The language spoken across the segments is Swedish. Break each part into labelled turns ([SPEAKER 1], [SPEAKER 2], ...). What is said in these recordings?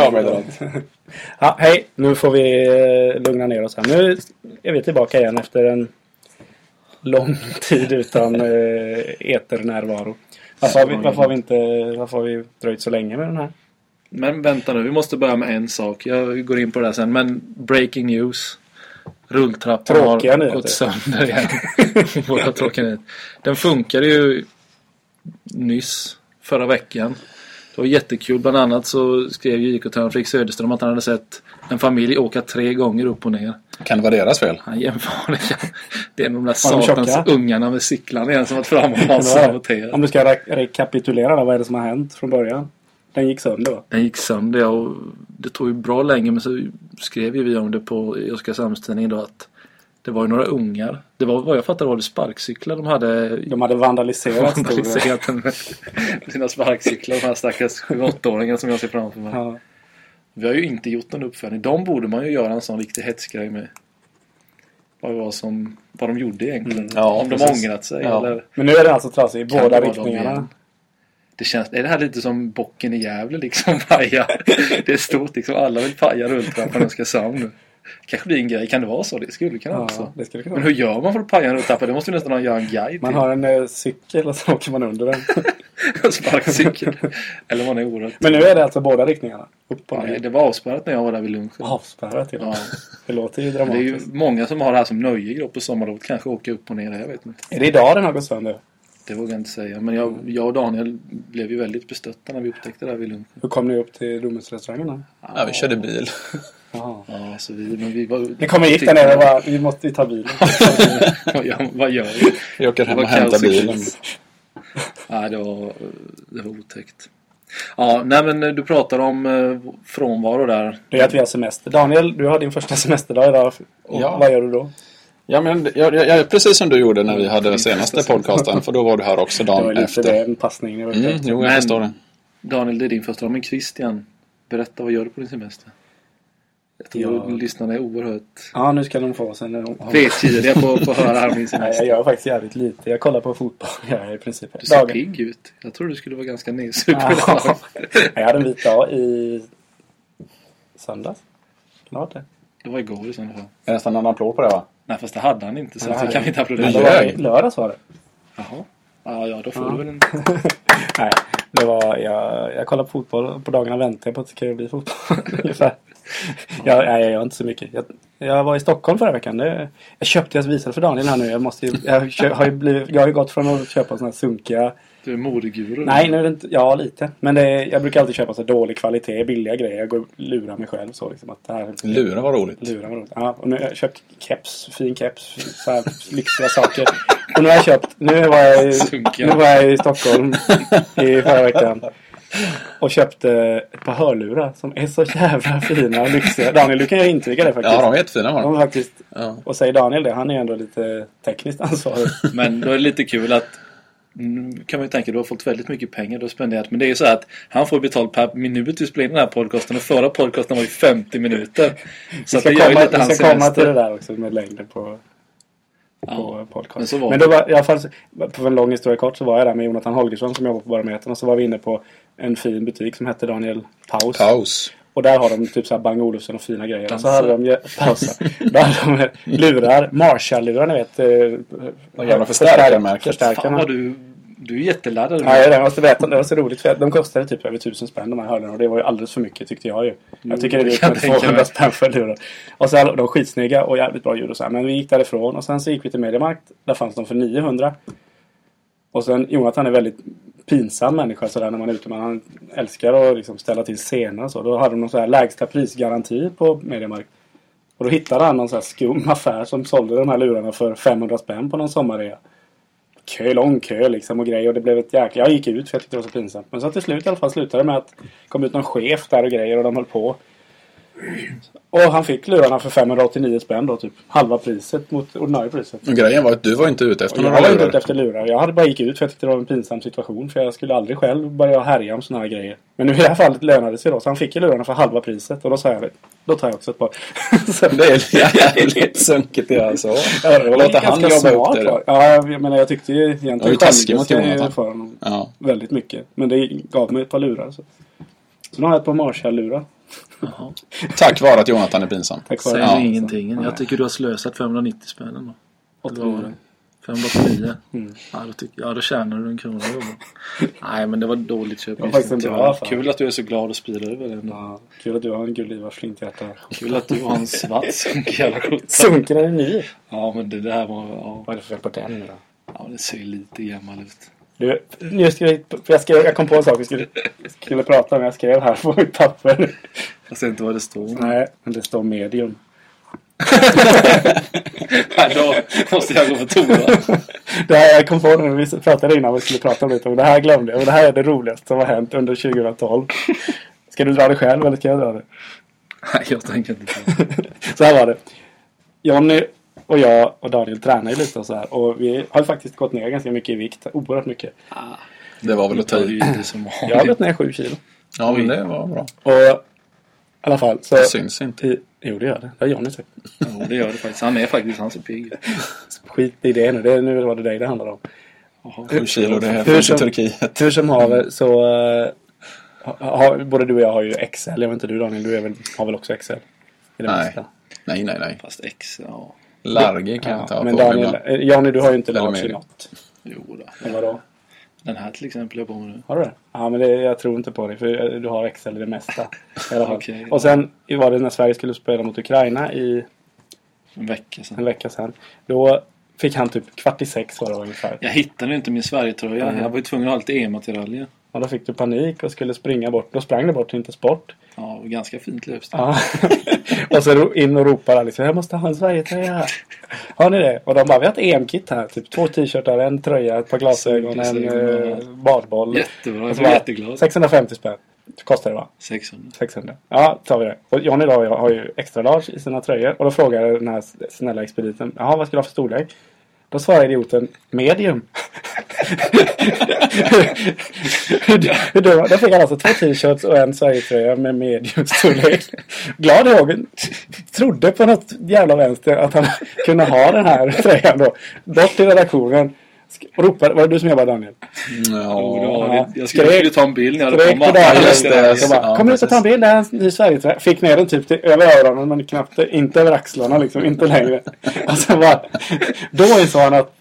[SPEAKER 1] naket!
[SPEAKER 2] Det har vi dragit.
[SPEAKER 3] Ja, hej! Nu får vi eh, lugna ner oss här. Nu är vi tillbaka igen efter en lång tid utan eh, eternärvaro. Varför har, vi, varför, har vi inte, varför har vi dröjt så länge med den här?
[SPEAKER 4] Men vänta nu, vi måste börja med en sak. Jag går in på det här sen. Men breaking news. Rulltrappan
[SPEAKER 3] Tråkiga
[SPEAKER 4] har
[SPEAKER 3] nyheter.
[SPEAKER 4] gått sönder igen. Våra tråkiga nyheter. Den funkade ju nyss, förra veckan. Det var jättekul. Bland annat så skrev ju IK-tränaren Fredrik Söderström att han hade sett en familj åka tre gånger upp och ner.
[SPEAKER 2] Kan det vara deras fel?
[SPEAKER 4] Han jämför det. Det är de där satans ungarna med cyklarna igen som varit framme och bara saboterat.
[SPEAKER 3] Om du ska re- rekapitulera då, vad är det som har hänt från början? Den gick sönder va?
[SPEAKER 4] Den gick sönder ja, och det tog ju bra länge men så skrev ju vi om det på Oskarshamnstidningen då att det var ju några ungar. Det var vad jag fattade var det sparkcyklar de hade
[SPEAKER 3] De hade vandaliserat
[SPEAKER 4] vandaliserat med sina sparkcyklar. De här stackars 7-8-åringarna som jag ser framför mig.
[SPEAKER 3] Ja.
[SPEAKER 4] Vi har ju inte gjort någon uppföljning. De borde man ju göra en sån riktig hetsgrej med. Vad var som, vad de gjorde egentligen.
[SPEAKER 3] Mm.
[SPEAKER 2] Ja,
[SPEAKER 4] Om de
[SPEAKER 2] precis.
[SPEAKER 4] ångrat sig
[SPEAKER 2] Ja.
[SPEAKER 4] eller
[SPEAKER 3] Men nu är det alltså trasigt i båda riktningarna.
[SPEAKER 4] Det känns, är det här lite som bocken i Gävle liksom? Paja. Det är stort liksom. Alla vill paja rulltrappan och Oskarshamn nu. Kanske blir en grej. Kan det vara så? Det skulle kunna vara
[SPEAKER 3] Ja,
[SPEAKER 4] så.
[SPEAKER 3] det skulle kunna
[SPEAKER 4] Men
[SPEAKER 3] vara.
[SPEAKER 4] hur gör man för att paja en rulltrappa? Det måste ju nästan göra en guide
[SPEAKER 3] Man
[SPEAKER 4] till.
[SPEAKER 3] har en eh, cykel och så åker man under den.
[SPEAKER 4] En sparkcykel. Eller man är oerhört...
[SPEAKER 3] Men nu är det alltså båda riktningarna? Upp och
[SPEAKER 4] Nej,
[SPEAKER 3] ner?
[SPEAKER 4] det var avspärrat när jag var där vid lunchen.
[SPEAKER 3] Avspärrat
[SPEAKER 4] Ja.
[SPEAKER 3] Det låter ju
[SPEAKER 4] Det är ju
[SPEAKER 3] dramatiskt.
[SPEAKER 4] många som har det här som nöje på sommarlovet. Kanske åka upp och ner. Jag vet inte.
[SPEAKER 3] Är det idag den har gått sönder?
[SPEAKER 4] Det vågar jag inte säga. Men jag, jag och Daniel blev ju väldigt bestötta när vi upptäckte det här vid lunchen.
[SPEAKER 3] Hur kom ni upp till Domusrestaurangen då?
[SPEAKER 2] Ja, vi körde bil.
[SPEAKER 3] Jaha.
[SPEAKER 4] Ja, så vi, men vi var...
[SPEAKER 3] Ni kommer hit där nere och bara, vi måste ta bilen.
[SPEAKER 4] vad, gör, vad gör vi?
[SPEAKER 2] Vi åker hem och hämtar bilen.
[SPEAKER 4] Nej, det var, det var otäckt. Ja, nej men du pratar om eh, frånvaro där.
[SPEAKER 3] Det är att vi har semester. Daniel, du har din första semesterdag idag. Och
[SPEAKER 2] Ja.
[SPEAKER 3] Vad gör du då?
[SPEAKER 2] Ja, men jag, jag, jag, precis som du gjorde när vi hade den senaste podcasten. För då var du här också
[SPEAKER 3] Det var
[SPEAKER 2] dagen
[SPEAKER 3] lite
[SPEAKER 2] efter.
[SPEAKER 3] det, en passning. Jag vet
[SPEAKER 2] Mm,
[SPEAKER 3] inte.
[SPEAKER 2] jo, jag
[SPEAKER 4] Men-
[SPEAKER 2] förstår det.
[SPEAKER 4] Daniel, det är din första dag. Men Christian, berätta vad gör du på din semester? Jag tror
[SPEAKER 3] Ja.
[SPEAKER 4] lyssnarna är oerhört
[SPEAKER 3] Ja, nu ska de få sen
[SPEAKER 4] vetgiriga på att höra här om din
[SPEAKER 3] Nej, jag
[SPEAKER 4] semester.
[SPEAKER 3] gör faktiskt jävligt lite. Jag kollar på fotboll. Jag i princip
[SPEAKER 4] Du ser
[SPEAKER 3] dagen.
[SPEAKER 4] pigg ut. Jag tror du skulle vara ganska nedsupen.
[SPEAKER 3] Ja. Jag hade en vit dag i söndags. Kan det ha varit det?
[SPEAKER 4] Det var igår i fall.
[SPEAKER 2] Det är nästan en applåd på det va?
[SPEAKER 4] Nej, fast det hade han inte. Så
[SPEAKER 3] Nej.
[SPEAKER 4] det kan vi inte applådera.
[SPEAKER 3] Det var i lördags var det.
[SPEAKER 4] Jaha. Ja, ja, då får
[SPEAKER 3] Ja.
[SPEAKER 4] du väl en...
[SPEAKER 3] Nej, det var, jag, jag kollar på fotboll och på dagarna väntar jag på att det ska bli fotboll. Ungefär. Jag, nej, jag gör inte så mycket. Jag, jag var i Stockholm förra veckan. Det, jag köpte, jag visade för Daniel här nu. Jag, måste, ju- jag, kö, har ju blivit, jag har ju gått från att köpa sådana här sunkiga...
[SPEAKER 4] Du är modeguru.
[SPEAKER 3] Nej, nu är det inte, ja lite. Men det, jag brukar alltid köpa så dålig kvalitet, billiga grejer. Jag går och lurar mig själv så liksom. Att det här,
[SPEAKER 2] Luren var roligt.
[SPEAKER 3] Lurar var roligt. Ja, och nu har jag köpt keps, fin keps, så här lyxiga saker. Och nu har jag köpt, nu var jag i, nu var jag i Stockholm i förra veckan. Och köpte ett par hörlurar som är så jävla fina och lyxiga. Daniel, du kan ju intyga det faktiskt.
[SPEAKER 2] Ja, de är jättefina var
[SPEAKER 3] De
[SPEAKER 2] de.
[SPEAKER 3] är faktiskt,
[SPEAKER 2] Ja.
[SPEAKER 3] och säger Daniel det, han är ändå lite tekniskt ansvarig.
[SPEAKER 4] Men då är det lite kul att kan man ju tänka du har fått väldigt mycket pengar du har spenderat. Men det är ju så att han får betalt per minut vi spelar in den här podcasten. Och förra podcasten var ju 50 minuter. Så
[SPEAKER 3] Vi
[SPEAKER 4] att
[SPEAKER 3] ska
[SPEAKER 4] det gör ju
[SPEAKER 3] komma,
[SPEAKER 4] lite
[SPEAKER 3] vi ska komma till det där också med längden på, på
[SPEAKER 4] Ja,
[SPEAKER 3] podcast.
[SPEAKER 4] men så var
[SPEAKER 3] Men då var, i alla fall, på en lång historia kort så var jag där med Jonathan Holgersson som jobbar på Barometern. Och så var vi inne på en fin butik som hette Daniel Paus.
[SPEAKER 2] Paus.
[SPEAKER 3] Och där har de typ såhär Bang Olufsen och fina grejer. Så hade de pausa. Där hade de lurar, Marshall-lurar ni vet. eh,
[SPEAKER 2] De gamla förstärkarmärket.
[SPEAKER 4] Fan
[SPEAKER 3] Förstärkarna.
[SPEAKER 4] vad du, du är jätteladdad.
[SPEAKER 3] Ja, jag måste berätta. Det var så roligt. För de kostade typ över tusen spänn de här hörlurarna. Och det var ju alldeles för mycket tyckte jag ju. Jag tycker det gick
[SPEAKER 4] kan
[SPEAKER 3] med
[SPEAKER 4] jag tänka
[SPEAKER 3] 200
[SPEAKER 4] mig.
[SPEAKER 3] spänn för lurar. Och så de var skitsnygga och jävligt bra ljud och så här. Men vi gick därifrån och sen så gick vi till Mediamarkt. Där fanns de för 900. Och sen Jonathan är väldigt pinsam människa sådär när man är ute. Men han älskar att liksom ställa till scener och så. Då hade de någon här lägsta prisgaranti på Mediamarkt. Och då hittade han någon sån här skum affär som sålde de här lurarna för 500 spänn på någon sommarrea. Kö, lång kö liksom och grejer. Och det blev ett jäkla... Jag gick ut för jag tyckte det var så pinsamt. Men så till slut i alla fall slutade det med att det kom ut någon chef där och grejer och de höll på. Och han fick lurarna för 589 spänn då typ. Halva priset mot ordinarie priset.
[SPEAKER 2] Och grejen var att du var inte ute efter
[SPEAKER 3] Och jag
[SPEAKER 2] några
[SPEAKER 3] var inte ute
[SPEAKER 2] lurar.
[SPEAKER 3] efter lurar. Jag hade bara gick ut för jag tyckte det var en pinsam situation. För jag skulle aldrig själv börja härja om såna här grejer. Men nu i det här fallet lönade det sig då. Så han fick ju lurarna för halva priset. Och då sa jag då tar jag också ett par. så,
[SPEAKER 2] Det är jävligt sunkigt det alltså.
[SPEAKER 3] Ja, det var
[SPEAKER 2] Låta han jobba upp
[SPEAKER 3] smart,
[SPEAKER 2] det då.
[SPEAKER 3] Ja, jag menar jag tyckte ju egentligen
[SPEAKER 2] Det var ju taskigt mot
[SPEAKER 3] jag
[SPEAKER 2] Jonathan.
[SPEAKER 3] för honom
[SPEAKER 2] Ja.
[SPEAKER 3] väldigt mycket. Men det gav mig ett par lurar. Så, Så nu har jag ett par Marshall-lurar.
[SPEAKER 4] Jaha.
[SPEAKER 2] Tack vare att Jonathan är pinsam.
[SPEAKER 3] Tack
[SPEAKER 4] Säger
[SPEAKER 3] vare
[SPEAKER 2] Ja.
[SPEAKER 4] ingenting. Jag tycker du har slösat 590 spänn ändå. Eller vad var det? 589?
[SPEAKER 3] Mm.
[SPEAKER 4] Ja, då ja, då tjänar du en krona. Det var bra. Nej, men det var dåligt köp.
[SPEAKER 3] Det var faktiskt en bra
[SPEAKER 4] Tyvärr.
[SPEAKER 3] affär.
[SPEAKER 4] Kul att du är så glad och sprider över det.
[SPEAKER 3] Ja, kul att du har en Gullivars flinthjärta.
[SPEAKER 4] Kul att du har en svart sunkig jävla skjorta.
[SPEAKER 3] Sunken är ny.
[SPEAKER 4] Ja, men det där var... Ja,
[SPEAKER 3] Vad är det för fel på den nu då?
[SPEAKER 4] ja det ser lite gammal ut.
[SPEAKER 3] Du, nu ska vi, jag, skrev, jag kom på en sak vi skulle, skulle prata om. Jag skrev här på mitt papper.
[SPEAKER 4] Jag ser inte vad det står.
[SPEAKER 3] Nej, men det står medium.
[SPEAKER 4] Nej, då måste jag gå på toa.
[SPEAKER 3] Det här, jag kom på det när vi pratade innan vi skulle prata om lite. Och det här glömde jag. Och det här är det roligaste som har hänt under 2012. Ska du dra det själv eller ska jag dra det?
[SPEAKER 4] Nej, jag tänker inte det.
[SPEAKER 3] Så här var det. Jonny och jag och Daniel tränar ju lite och så här. Och vi har ju faktiskt gått ner ganska mycket i vikt. Oerhört mycket.
[SPEAKER 2] Det var väl att ta i.
[SPEAKER 3] Jag har gått ner 7 kilo.
[SPEAKER 2] Ja, men det var bra.
[SPEAKER 3] Och i alla fall. Så,
[SPEAKER 2] Det syns inte.
[SPEAKER 3] i, jo, det gör det. Det har Johnny sagt.
[SPEAKER 4] Jo, det gör det faktiskt. Han är faktiskt han så pigg.
[SPEAKER 3] Skit i det nu. Det, nu var det dig det handlar om.
[SPEAKER 2] Sju kilo, det är
[SPEAKER 3] Hur som-
[SPEAKER 2] Turkiet.
[SPEAKER 3] Hur som haver så... eh, har, både du och jag har ju XL. Jag vet inte du Daniel, du är väl, har väl också XL? I det
[SPEAKER 2] Nej.
[SPEAKER 3] mesta.
[SPEAKER 2] Nej, nej, nej.
[SPEAKER 4] Fast X, ja.
[SPEAKER 2] Large kan jag ta
[SPEAKER 3] Ja,
[SPEAKER 2] på
[SPEAKER 3] men Daniel,
[SPEAKER 2] ibland.
[SPEAKER 3] eh, Johnny du har ju inte i
[SPEAKER 2] medium.
[SPEAKER 3] något.
[SPEAKER 4] Jo då.
[SPEAKER 3] Men vadå?
[SPEAKER 4] Den här till exempel är jag på med nu.
[SPEAKER 3] Har du det? Ja men det, jag tror inte på det för eh, du har XL i det mesta.
[SPEAKER 4] Okej.
[SPEAKER 3] Och sen var det när Sverige skulle spela mot Ukraina i
[SPEAKER 4] En vecka sedan.
[SPEAKER 3] en vecka sedan. Då fick han typ kvart i sex var det ungefär.
[SPEAKER 4] Jag hittade inte min Sverigetröja.
[SPEAKER 3] Mhm.
[SPEAKER 4] Jag var ju tvungen att ha lite EM-attiraljer.
[SPEAKER 3] Och då fick du panik och skulle springa bort. Då sprang du bort till inte sport.
[SPEAKER 4] Ja, ganska fint löpstil.
[SPEAKER 3] Ja. och så in och ropar liksom, jag måste ha en Sverigetröja. Har ni det? Och de bara, vi har ett EM-kit här. Typ två t-shirtar, en tröja, ett par glasögon, en eh, badboll.
[SPEAKER 4] Jättebra, jag
[SPEAKER 3] bara,
[SPEAKER 4] jätteglad.
[SPEAKER 3] 650 spänn. Kostar det va?
[SPEAKER 4] 600.
[SPEAKER 3] 600. Ja, tar vi det. Och Johnny då har ju extra large i sina tröjor. Och då frågar den här snälla expediten. Jaha, vad ska du ha för storlek? Då svarar idioten medium. Hur Då fick han alltså två t-shirts och en Sverigetröja med mediumstorlek. Glad jag trodde på något jävla vänster att han kunde ha den här tröjan då. Bort till redaktionen ropade. Var det du som jobbade Daniel?
[SPEAKER 4] Det
[SPEAKER 2] Ja.
[SPEAKER 4] Jag skulle, ta en bild när jag hade.
[SPEAKER 3] Daniel.
[SPEAKER 2] just det.
[SPEAKER 3] Så bara,
[SPEAKER 2] Ja,
[SPEAKER 3] Kom ut och ta en bild. Det här är en ny Sverigetröja. Fick ner den typ till, över öronen men knappt inte över axlarna liksom. Inte längre. Och sen bara. Då insåg han att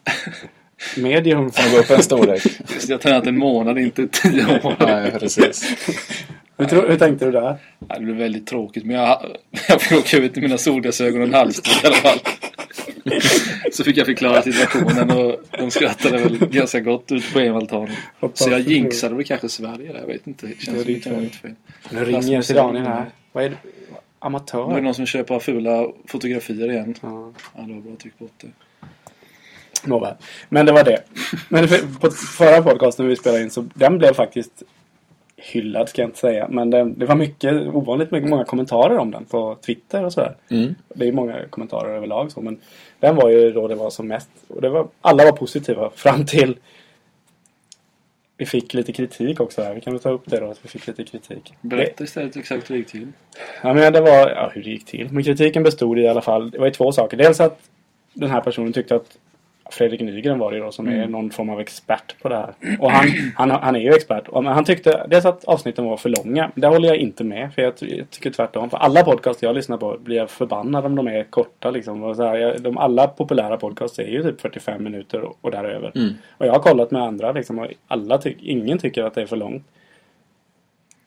[SPEAKER 3] medium.
[SPEAKER 2] Får gå upp en storlek.
[SPEAKER 4] Just Jag har tränat en månad, inte tio år.
[SPEAKER 2] Nej, precis.
[SPEAKER 3] Hur, tro, hur tänkte du där?
[SPEAKER 4] Det blev väldigt tråkigt men jag, jag fick åka ut i mina solglasögon och en halsduk i alla fall. Så fick jag förklara situationen och de skrattade väl ganska gott ut på EM-altanen. Så jag jinxade väl kanske Sverige där, jag vet inte. Det känns som det kan vara mitt fel.
[SPEAKER 3] Nu ringer Daniel här. Vad är det?
[SPEAKER 4] Nu är det
[SPEAKER 3] Amatör?
[SPEAKER 4] någon som köper fula fotografier igen.
[SPEAKER 3] Ja.
[SPEAKER 4] Ja, det var bra, tryck bort det.
[SPEAKER 3] Nåväl. Men det var det. Men för, på förra podcasten vi spelade in så den blev faktiskt hyllad ska jag inte säga. Men det, det var mycket, ovanligt mycket, många kommentarer om den på Twitter och sådär.
[SPEAKER 2] Mm.
[SPEAKER 3] Det är många kommentarer överlag så. Men den var ju då det var som mest. Och det var, alla var positiva fram till vi fick lite kritik också här. Vi kan väl ta upp det då att vi fick lite kritik.
[SPEAKER 4] Berätta istället exakt hur det gick till.
[SPEAKER 3] Ja, men det var ja, hur det gick till. Men kritiken bestod i alla fall, det var ju två saker. Dels att den här personen tyckte att Fredrik Nygren var det då som är någon form av expert på det här. Och han, han, han är ju expert. Men han tyckte dels att avsnitten var för långa. Det håller jag inte med. För jag, ty- jag tycker tvärtom. För alla podcast jag lyssnar på blir jag förbannad om de är korta. Liksom. Och så här, jag, de, alla populära podcasts är ju typ 45 minuter och, och däröver.
[SPEAKER 2] Mm.
[SPEAKER 3] Och jag har kollat med andra liksom, och alla tyck, ingen tycker att det är för långt.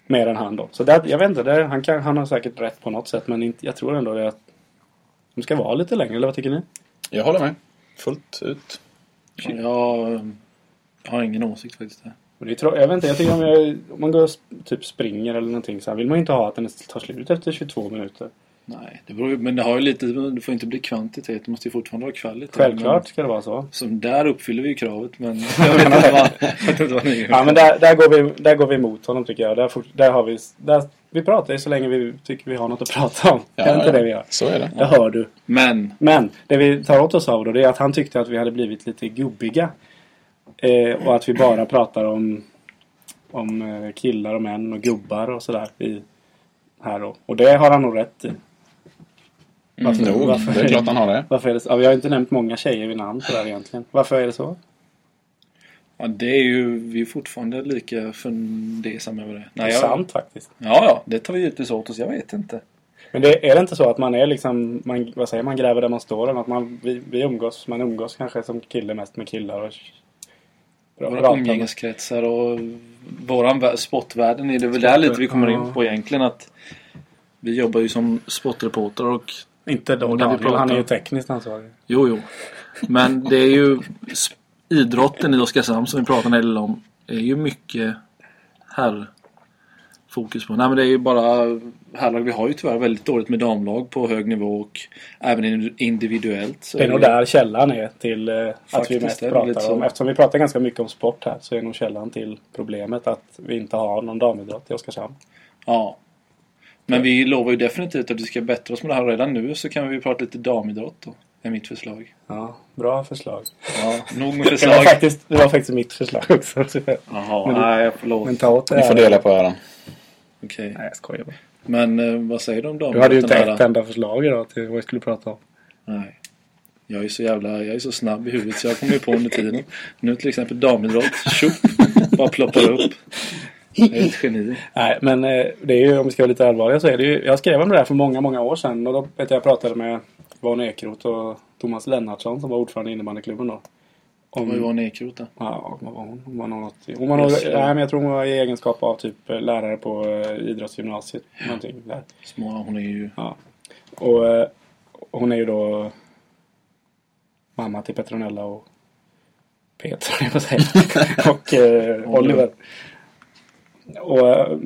[SPEAKER 3] Mer än han då. Så där, jag vet inte, det, han, kan, han har säkert rätt på något sätt. Men inte, jag tror ändå att de ska vara lite längre. Eller vad tycker ni?
[SPEAKER 2] Jag håller med. Fullt ut.
[SPEAKER 4] Ja, Jag, har ingen åsikt faktiskt. Där.
[SPEAKER 3] Och det är, tro- jag vet inte, jag tycker om, jag, om man går och sp- typ springer eller någonting så här, vill man ju inte ha att den tar slut efter 22 minuter.
[SPEAKER 4] Nej, det beror, men det har ju lite, det får inte bli kvantitet. Det måste ju fortfarande vara kvalitet.
[SPEAKER 3] Självklart ska det vara så.
[SPEAKER 4] Men, som där uppfyller vi ju kravet men jag vet inte vad, jag vet inte vad ni
[SPEAKER 3] Ja men där, där, går vi, där går vi emot honom tycker jag. Där, där har vi, där, vi pratar ju så länge vi tycker vi har något att prata om.
[SPEAKER 2] Ja,
[SPEAKER 3] är inte
[SPEAKER 2] ja.
[SPEAKER 3] det vi gör?
[SPEAKER 2] Så är det.
[SPEAKER 3] Det hör du.
[SPEAKER 4] Men
[SPEAKER 3] Men det vi tar åt oss av då det är att han tyckte att vi hade blivit lite gubbiga. Eh, och att vi bara pratar om, om eh, killar och män och gubbar och sådär. i- Här då. Och det har han nog rätt i. Varför,
[SPEAKER 2] Nog,
[SPEAKER 3] varför,
[SPEAKER 2] det är klart han har det.
[SPEAKER 3] varför är det så? Ja, vi har inte nämnt många tjejer vid namn sådär egentligen. Varför är det så?
[SPEAKER 4] Ja, det är ju... Vi är fortfarande lika fundersamma över det.
[SPEAKER 3] Det är
[SPEAKER 4] Nej, jag,
[SPEAKER 3] sant faktiskt.
[SPEAKER 4] Ja, ja. Det tar vi givetvis åt oss. Jag vet inte.
[SPEAKER 3] Men det, är det inte så att man är liksom, man, vad säger man, gräver där man står? Eller att man, vi, vi umgås, man umgås kanske som kille mest med killar och
[SPEAKER 4] Våra umgängeskretsar och våran vä- sportvärlden är det väl där lite vi kommer in på egentligen att vi jobbar ju som sportreporter och
[SPEAKER 3] Inte då
[SPEAKER 4] När vi
[SPEAKER 3] Daniel, han är ju tekniskt ansvarig.
[SPEAKER 4] jo, jo. Men det är ju idrotten i Oskarshamn som vi pratar en om är ju mycket herr fokus på. Nej men det är ju bara herrlag. Vi har ju tyvärr väldigt dåligt med damlag på hög nivå och även in- individuellt.
[SPEAKER 3] Det är nog
[SPEAKER 4] det-
[SPEAKER 3] där källan är till eh, att vi mest
[SPEAKER 4] är det
[SPEAKER 3] pratar om. Eftersom vi pratar ganska mycket om sport här så är nog källan till problemet att vi inte har någon damidrott i Oskarshamn.
[SPEAKER 4] Ja. Men vi lovar ju definitivt att vi ska bättra oss med det här redan nu så kan vi prata lite damidrott då. Är mitt förslag.
[SPEAKER 3] Ja, bra förslag.
[SPEAKER 4] Ja, nog med
[SPEAKER 3] Det var
[SPEAKER 4] förslag.
[SPEAKER 3] faktiskt, det var faktiskt mitt förslag också.
[SPEAKER 4] Jaha,
[SPEAKER 3] Men du-
[SPEAKER 4] nej förlåt.
[SPEAKER 3] Men ta åt det
[SPEAKER 2] Ni får
[SPEAKER 3] här.
[SPEAKER 2] dela på äran.
[SPEAKER 4] Okej.
[SPEAKER 3] Nej, jag skojar bara.
[SPEAKER 4] Men eh, vad säger du om
[SPEAKER 3] Du hade ju inte
[SPEAKER 4] damidrotten?
[SPEAKER 3] ett enda förslag idag till vad vi skulle prata om.
[SPEAKER 4] Nej. Jag är så jävla, jag är så snabb i huvudet så jag kommer ju på under tiden. Nu till exempel damidrott, tjopp, bara ploppar upp. Är ett geni.
[SPEAKER 3] Nej, men eh, det är ju, om vi ska vara lite allvarliga så är det ju, jag skrev om det där för många, många år sedan och då vet jag, jag pratade med Van Ekeroth och Thomas Lennartsson som var ordförande i innebandyklubben då. Om,
[SPEAKER 4] Vad var Nekrot då?
[SPEAKER 3] Ja, vad var hon? Hon var något, hon var nog,
[SPEAKER 4] Yes,
[SPEAKER 3] nej,
[SPEAKER 4] ja.
[SPEAKER 3] men jag tror hon var i egenskap av typ eh, lärare på eh, idrottsgymnasiet. Någonting där.
[SPEAKER 4] Små, hon är ju...
[SPEAKER 3] Ja. Och eh, hon är ju då mamma till Petronella och Peter, jag säga. och eh, Oliver. Och eh,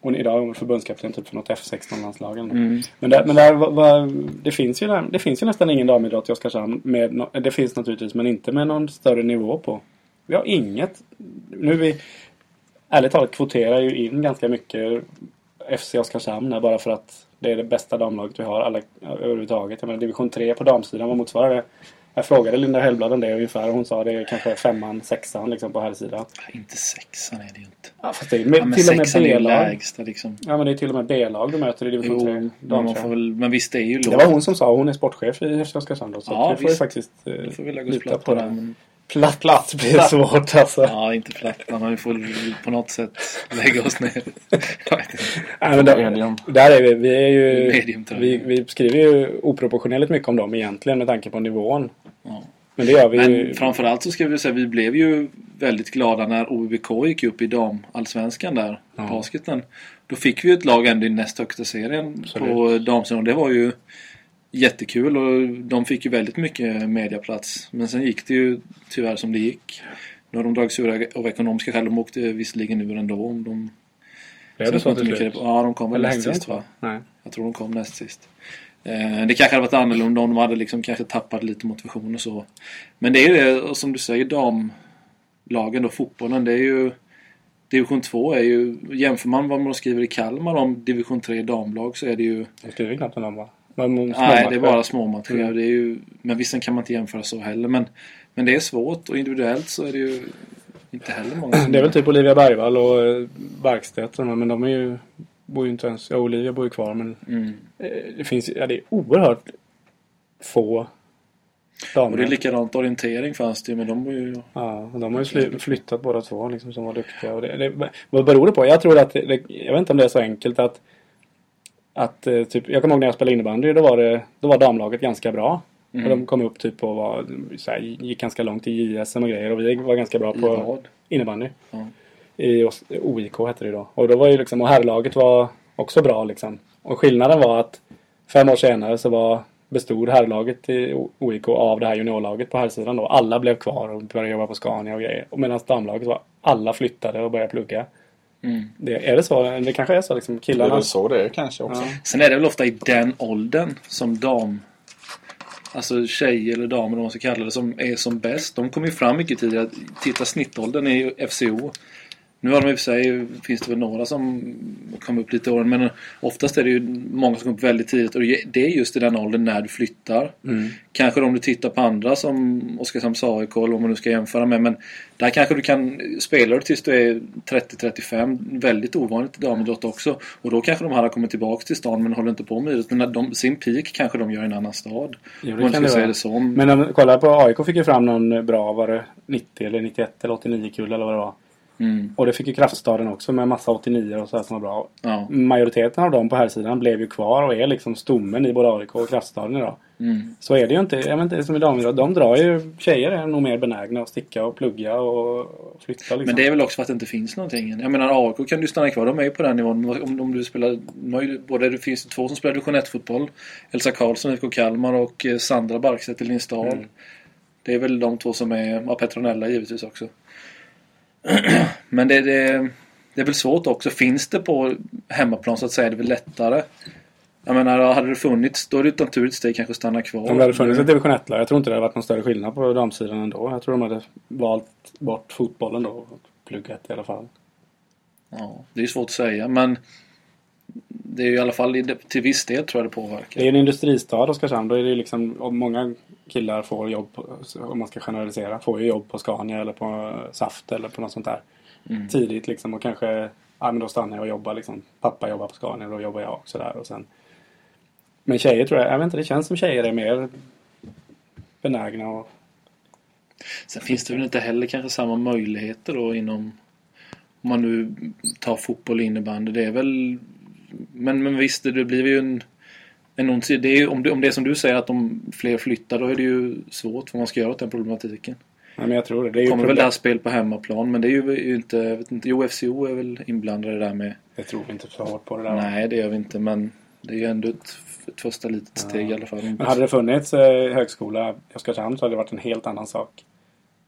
[SPEAKER 3] hon är idag förbundskapten typ för något F16-landslagen.
[SPEAKER 4] Mm.
[SPEAKER 3] Men, där, men var, var, det, finns ju där, det finns ju nästan ingen damidrott i Oskarshamn. Med, no, det finns naturligtvis, men inte med någon större nivå på. Vi har inget. Nu vi, ärligt talat kvoterar ju in ganska mycket FC Oskarshamn här bara för att det är det bästa damlaget vi har alla, överhuvudtaget. Jag menar division 3 på damsidan, vad motsvarar det? Jag frågade Linda Hellblad om det ungefär och hon sa det är kanske femman, sexan liksom på här sidan.
[SPEAKER 4] Inte sexan är det ju inte.
[SPEAKER 3] Ja, fast det är med,
[SPEAKER 4] Ja, men
[SPEAKER 3] till och med B-lag.
[SPEAKER 4] liksom.
[SPEAKER 3] Ja men det är till och med B-lag du möter i division 3.
[SPEAKER 4] Jo, men, man får väl, men visst det är ju
[SPEAKER 3] Det
[SPEAKER 4] lågt.
[SPEAKER 3] var hon som sa, hon är sportchef i FC Oskarshamn så
[SPEAKER 4] Ja,
[SPEAKER 3] vi får ju faktiskt eh, lita på det.
[SPEAKER 4] det. Men,
[SPEAKER 3] Platt, platt blir svårt alltså.
[SPEAKER 4] ja, inte platt. Men vi får på något sätt lägga oss ner.
[SPEAKER 3] Nej, men där, där är vi. Vi, är ju,
[SPEAKER 4] Medium, tror
[SPEAKER 3] vi,
[SPEAKER 4] jag.
[SPEAKER 3] vi skriver ju oproportionerligt mycket om dem egentligen med tanke på nivån.
[SPEAKER 4] Ja.
[SPEAKER 3] Men det gör vi ju.
[SPEAKER 4] Men framförallt så ska vi säga vi blev ju väldigt glada när OBK gick upp i damallsvenskan där.
[SPEAKER 3] Ja.
[SPEAKER 4] Basketen. Då fick vi ju ett lag ändå i näst högsta serien på damsidan. Det var ju jättekul och de fick ju väldigt mycket mediaplats. Men sen gick det ju tyvärr som det gick. Nu har de dragits ur av ekonomiska skäl. De åkte visserligen ur ändå. Om de,
[SPEAKER 3] Blev det så till slut?
[SPEAKER 4] Ja, de kom väl näst sist va?
[SPEAKER 3] Nej.
[SPEAKER 4] Jag tror de kom näst sist. Eh, det kanske hade varit annorlunda om de hade liksom kanske tappat lite motivation och så. Men det är ju det, och som du säger, damlagen och fotbollen. Det är ju... Division 2 är ju... Jämför man vad man skriver i Kalmar om division 3 damlag så är det ju...
[SPEAKER 3] De skriver knappt om dem va? Men
[SPEAKER 4] nej, det är
[SPEAKER 3] matcher.
[SPEAKER 4] bara små matcher.
[SPEAKER 3] Mm.
[SPEAKER 4] Det är ju, men visst kan man inte jämföra så heller. Men, men det är svårt och individuellt så är det ju inte heller många
[SPEAKER 3] Det är väl typ Olivia Bergvall och eh, Barkstedt här, men de är ju... Bor ju inte ens... Ja, Olivia bor ju kvar men
[SPEAKER 4] Mm.
[SPEAKER 3] eh, det finns ja, det är oerhört få damer.
[SPEAKER 4] Och det är likadant orientering fanns det ju, men de var ju...
[SPEAKER 3] Ja, de har ju fly- flyttat båda två liksom, som var duktiga. Och det, det, vad beror det på? Jag tror att det, jag vet inte om det är så enkelt att att eh, typ, jag kommer ihåg när jag spelade innebandy, då var, det, då var damlaget ganska bra.
[SPEAKER 4] Mm.
[SPEAKER 3] Och de kom upp typ och var, så här, gick ganska långt i JSM och grejer och vi var ganska bra på innebandy.
[SPEAKER 4] Ja.
[SPEAKER 3] I OIK hette det då. Och då var ju liksom, och herrlaget var också bra liksom. Och skillnaden var att fem år senare så var bestod herrlaget i OIK av det här juniorlaget på herrsidan då. Alla blev kvar och började jobba på Scania och grejer. Och medan damlaget var alla flyttade och började plugga.
[SPEAKER 4] Mm.
[SPEAKER 3] Det, är det så? Det kanske är så liksom.
[SPEAKER 2] Det är
[SPEAKER 3] Killarna.
[SPEAKER 2] väl så det är kanske också.
[SPEAKER 3] Ja.
[SPEAKER 4] Sen är det väl ofta i den åldern som dam... Alltså tjejer eller damer, om man ska kalla det, som är som bäst. De kommer ju fram mycket tidigare. Titta snittåldern i FCO. Nu har de i och för sig, finns det väl några som kom upp lite i åren men oftast är det ju många som kommer upp väldigt tidigt och det är just i den åldern när du flyttar.
[SPEAKER 3] Mm.
[SPEAKER 4] Kanske om du tittar på andra som Oskarshamns AIK eller vad man nu ska jämföra med men där kanske du kan spela tills du är 30-35. Väldigt ovanligt i damidrott också. Och då kanske de här har kommit tillbaka till stan men håller inte på med idrott. Men när de, sin peak kanske de gör i en annan stad.
[SPEAKER 3] Jo,
[SPEAKER 4] Om
[SPEAKER 3] det
[SPEAKER 4] man
[SPEAKER 3] kan
[SPEAKER 4] ska säga det som.
[SPEAKER 3] Men om kollar på AIK fick ju fram någon bra, var det 90 eller 91 eller 89 kul eller vad det var.
[SPEAKER 4] Mm,
[SPEAKER 3] Och det fick ju Kraftstaden också med massa 89 och så här som var bra.
[SPEAKER 4] ja.
[SPEAKER 3] Majoriteten av dem på här sidan blev ju kvar och är liksom stommen i både AIK och Kraftstaden idag.
[SPEAKER 4] Mm.
[SPEAKER 3] Så är det ju inte. Jag vet inte som i damidrott. De drar ju, tjejer är nog mer benägna att sticka och plugga och flytta liksom.
[SPEAKER 4] Men det är väl också för att det inte finns någonting. Jag menar AIK kan du stanna kvar. De är ju på den nivån. Om, om du spelar... Både, det finns två som spelar division 1-fotboll. Elsa Karlsson, IFK Kalmar och eh, Sandra Barkstedt i Lindstad.
[SPEAKER 3] Mm.
[SPEAKER 4] Det är väl de två som är... Ja, Petronella givetvis också. Men det, det, det är väl svårt också. Finns det på hemmaplan så att säga, det är väl lättare. Jag menar, hade det funnits, då är det ett naturligt steg kanske att stanna kvar.
[SPEAKER 3] Om det hade funnits ett division 1 Jag tror inte det hade varit någon större skillnad på damsidan ändå. Jag tror de hade valt bort fotbollen då. Och pluggat i alla fall.
[SPEAKER 4] Ja, det är svårt att säga, men det är ju i alla fall till viss del tror jag det påverkar.
[SPEAKER 3] Det är en industristad Oskarshamn. Då är det ju liksom, om många killar får jobb, på, om man ska generalisera, får ju jobb på Scania eller på Saft eller på något sånt där.
[SPEAKER 4] Mm.
[SPEAKER 3] Tidigt liksom och kanske, ja men då stannar jag och jobbar liksom. Pappa jobbar på Scania, då jobbar jag också där och sen. Men tjejer tror jag, jag vet inte, det känns som tjejer är mer benägna och
[SPEAKER 4] Sen finns det väl inte heller kanske samma möjligheter då inom om man nu tar fotboll och innebandy. Det är väl men, men visst, det blir ju en, en ond sida. det är, om, det, om det är som du säger att om fler flyttar då är det ju svårt vad man ska göra åt den problematiken.
[SPEAKER 3] Nej, men jag tror det. Det är
[SPEAKER 4] kommer väl
[SPEAKER 3] problem.
[SPEAKER 4] det här spel på hemmaplan men det är ju, inte, jag vet inte, jo FCO är väl inblandade där med.
[SPEAKER 3] Jag tror inte så hårt på det där.
[SPEAKER 4] Nej det gör vi inte men det är ju ändå ett, ett första litet steg i alla fall.
[SPEAKER 3] Men hade det funnits eh, högskola i Oskarshamn så hade det varit en helt annan sak.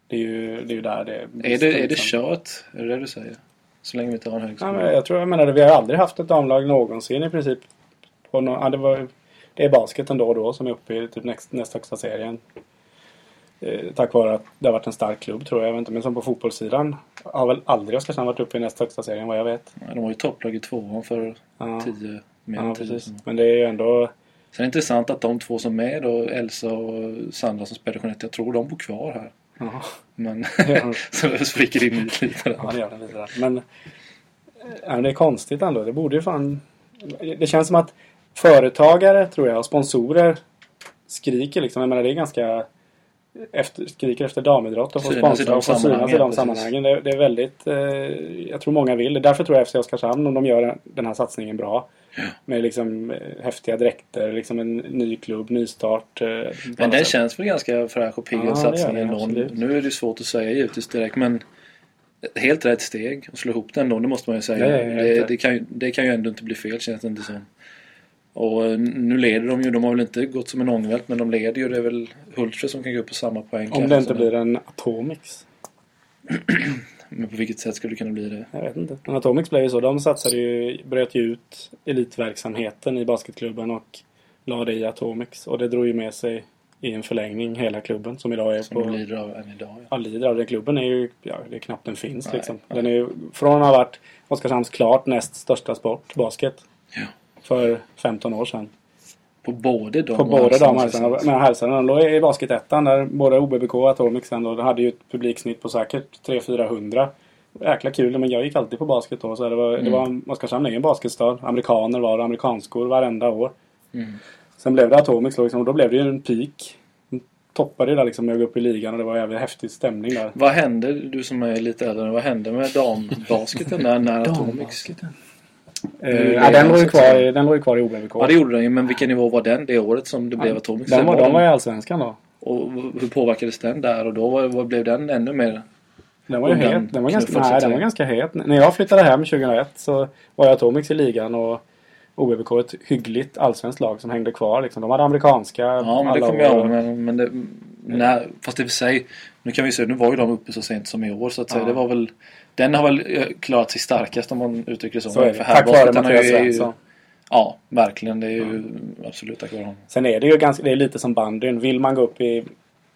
[SPEAKER 3] Det är ju, det är ju där det
[SPEAKER 4] Är det, är det
[SPEAKER 3] liksom.
[SPEAKER 4] kört? Är det det du säger? Så länge vi inte har en
[SPEAKER 3] Ja,
[SPEAKER 4] högskola?
[SPEAKER 3] men jag tror jag menar det. Vi har aldrig haft ett damlag någonsin i princip. På nå ja, det, var, det är basketen då och då som är uppe i typ näst, näst högsta serien. Eh, tack vare att det har varit en stark klubb tror jag. jag inte, men som på fotbollssidan har väl aldrig Oskarshamn varit uppe i näst högsta serien vad jag vet.
[SPEAKER 4] Ja, de var ju topplag i tvåan för
[SPEAKER 3] Ja,
[SPEAKER 4] tio mer än
[SPEAKER 3] ja
[SPEAKER 4] tio
[SPEAKER 3] precis. Men det är ju ändå...
[SPEAKER 4] Sen är det intressant att de två som är då, Elsa och Sandra som spelar Jeanette, jag tror de bor kvar här.
[SPEAKER 3] Ja,
[SPEAKER 4] Men så det spricker in lite där.
[SPEAKER 3] ja det gör det lite där. Men, men det är konstigt ändå. Det borde ju fan... Det känns som att företagare tror jag och sponsorer skriker liksom. Jag menar det är ganska... Efter, skriker efter damidrott och få
[SPEAKER 4] Synas i
[SPEAKER 3] sponsra och få synas i de
[SPEAKER 4] sammanhangen.
[SPEAKER 3] Det, det är väldigt... Eh, jag tror många vill. Därför tror jag FC Oskarshamn, om de gör den här satsningen bra. Med liksom eh, häftiga dräkter, liksom en ny klubb, nystart. Eh,
[SPEAKER 4] Men den
[SPEAKER 3] sätt.
[SPEAKER 4] känns väl ganska fräsch och pigg
[SPEAKER 3] Ja, det
[SPEAKER 4] satsning ändå. Nu är det svårt att säga givetvis direkt men helt rätt steg att slå ihop den då, det måste man ju säga.
[SPEAKER 3] Ja, ja, ja, helt
[SPEAKER 4] det, det, kan ju, det kan ju ändå inte bli fel känns det inte som. Och eh, nu leder de ju, de har väl inte gått som en ångvält men de leder ju. Det är väl Hultsfred som kan gå upp på samma poäng.
[SPEAKER 3] Om det inte
[SPEAKER 4] som
[SPEAKER 3] blir en Atomics.
[SPEAKER 4] Men på vilket sätt skulle det kunna bli det?
[SPEAKER 3] Jag vet inte. Men Atomics blev ju så. De satsade ju, bröt ju ut elitverksamheten i basketklubben och la det i Atomics. Och det drog ju med sig i en förlängning hela klubben som idag är
[SPEAKER 4] Som
[SPEAKER 3] på...
[SPEAKER 4] de lider av än idag. Ja.
[SPEAKER 3] Ja, lider av den klubben är ju... Ja, det är knappt den finns
[SPEAKER 4] Nej,
[SPEAKER 3] liksom.
[SPEAKER 4] nej.
[SPEAKER 3] Den är ju från att ha varit Oskarshamns klart näst största sport, basket.
[SPEAKER 4] Ja.
[SPEAKER 3] För 15 år sedan.
[SPEAKER 4] På både dam
[SPEAKER 3] På
[SPEAKER 4] och
[SPEAKER 3] båda de herrarna. Men de låg i basketettan där både OBBK och Atomics sen då. De hade ju ett publiksnitt på säkert 300-400. Jäkla kul. Men jag gick alltid på basket då. Så det var,
[SPEAKER 4] Mm.
[SPEAKER 3] det var Oskarshamn är ju en basketstad. Amerikaner var det. Amerikanskor varenda år.
[SPEAKER 4] Mm.
[SPEAKER 3] Sen blev det Atomics liksom, och då blev det ju en peak. De toppade ju där liksom med att gå upp i ligan och det var jävligt häftig stämning där.
[SPEAKER 4] Vad hände, du som är lite äldre, vad hände med dambasketen när, när Atomics?
[SPEAKER 3] Eh, ja, den låg ju kvar, den låg kvar i OBBK.
[SPEAKER 4] Ja det gjorde den ju, men vilken nivå var den det året som det blev Atomics?
[SPEAKER 3] Den var, de var i Allsvenskan då.
[SPEAKER 4] Och hur påverkades den där och då? Vad, blev den ännu mer?
[SPEAKER 3] Den var ju
[SPEAKER 4] den
[SPEAKER 3] het. Den var ganska, nej, den var ganska het. När jag flyttade hem 2001 så var jag Atomics i ligan och OBBK ett hyggligt allsvenskt lag som hängde kvar. Liksom. De hade amerikanska
[SPEAKER 4] Ja men det kommer jag ihåg. Men, men det, när, fast i och för sig, nu kan vi säga, nu var ju de uppe så sent som i år så att säga.
[SPEAKER 3] Ja.
[SPEAKER 4] Det var väl, den har väl eh, klarat sig starkast om man uttrycker det så.
[SPEAKER 3] Så är det.
[SPEAKER 4] För
[SPEAKER 3] Tack vare Mattias Svensson.
[SPEAKER 4] Ja, verkligen. Det är ju absolut tack vare honom.
[SPEAKER 3] Sen är det ju ganska, det är lite som bandyn. Vill man gå upp i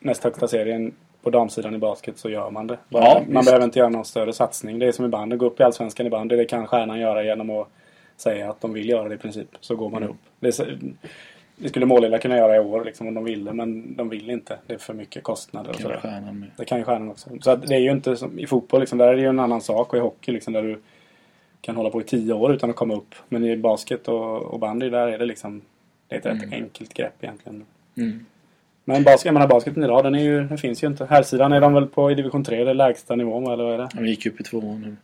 [SPEAKER 3] näst högsta serien på damsidan i basket så gör man det. Bara,
[SPEAKER 4] Ja,
[SPEAKER 3] man behöver inte göra någon större satsning. Det är som i bandy. Gå upp i Allsvenskan i bandy. Det kan stjärnan göra genom att säga att de vill göra det i princip. Så går man
[SPEAKER 4] Mm.
[SPEAKER 3] upp. Det, är det skulle Målilla kunna göra i år liksom, om de ville. Men de vill inte. Det är för mycket kostnader och
[SPEAKER 4] Kan
[SPEAKER 3] sådär.
[SPEAKER 4] stjärnan med.
[SPEAKER 3] Det kan ju stjärnan också. Så det är ju inte som i fotboll. Liksom, där är det ju en annan sak. Och i hockey liksom, där du kan hålla på i tio år utan att komma upp. Men i basket och, och bandy där är det liksom det är ett rätt enkelt grepp egentligen.
[SPEAKER 4] Mm.
[SPEAKER 3] Men basket, jag menar basketen idag, den, är ju, den finns ju inte. Här sidan är de väl på i division 3, det lägsta nivån eller vad är det?
[SPEAKER 4] De gick upp i tvåan nu.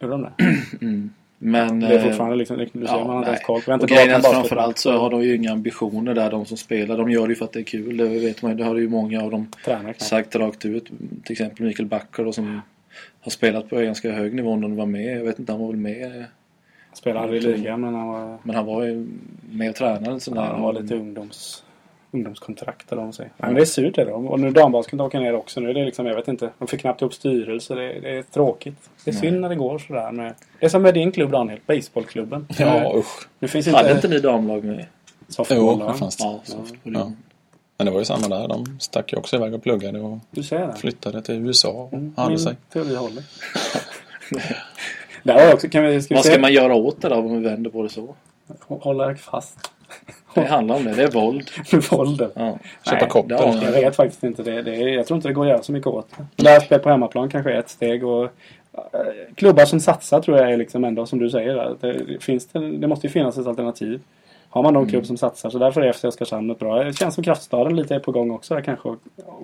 [SPEAKER 3] Gjorde de det?
[SPEAKER 4] Men...
[SPEAKER 3] Det är
[SPEAKER 4] eh,
[SPEAKER 3] fortfarande liksom, du ser, man har inte ens koll.
[SPEAKER 4] Och grejen är framförallt så har de ju inga ambitioner där de som spelar. De gör det ju för att det är kul. Det vet man ju. Det har ju många av dem
[SPEAKER 3] Tränar
[SPEAKER 4] sagt rakt ut. Till exempel Mikael Backer då, som har spelat på ganska hög nivå när han var med. Jag vet inte, han var väl med.
[SPEAKER 3] Spelade aldrig i ligan men han var,
[SPEAKER 4] Men han var ju med och tränade. Sån där.
[SPEAKER 3] han var lite ungdoms, ungdomskontrakt eller vad man säger. Ja, men det är surt det då. Och nu dambasketen åker ner också. Nu är det liksom, jag vet inte. De fick knappt ihop styrelse. Det, det är tråkigt. Det är synd när det går sådär med... Det är som med din klubb Daniel, baseballklubben.
[SPEAKER 2] Ja, usch.
[SPEAKER 3] Nu finns
[SPEAKER 4] Hade
[SPEAKER 3] inte...
[SPEAKER 4] inte ni damlag med?
[SPEAKER 3] softball,
[SPEAKER 2] Jo, här fanns det.
[SPEAKER 4] Ja, softball.
[SPEAKER 2] Ja. Men det var ju samma där. De stack ju också iväg och pluggade och
[SPEAKER 3] Du ser det.
[SPEAKER 2] flyttade till USA och
[SPEAKER 3] Mm,
[SPEAKER 2] hade
[SPEAKER 3] min
[SPEAKER 2] sig.
[SPEAKER 3] teori håller. Där också, kan vi, ska vi
[SPEAKER 4] Vad ska
[SPEAKER 3] se?
[SPEAKER 4] man göra åt det då om vi vänder på det så?
[SPEAKER 3] Hålla fast.
[SPEAKER 4] Det handlar om det. Det är våld.
[SPEAKER 3] Vålden.
[SPEAKER 4] Ja.
[SPEAKER 2] Köpa
[SPEAKER 3] det- Jag vet faktiskt inte. Det, det är, jag tror inte det går att göra så mycket åt det. Lära på hemmaplan kanske är ett steg. Och, eh, klubbar som satsar tror jag är liksom ändå som du säger. Det, finns det, det måste ju finnas ett alternativ. Har man någon klubb som satsar så därför är FC Oskarshamn ett bra. Det känns som Kraftstaden lite är på gång också där kanske.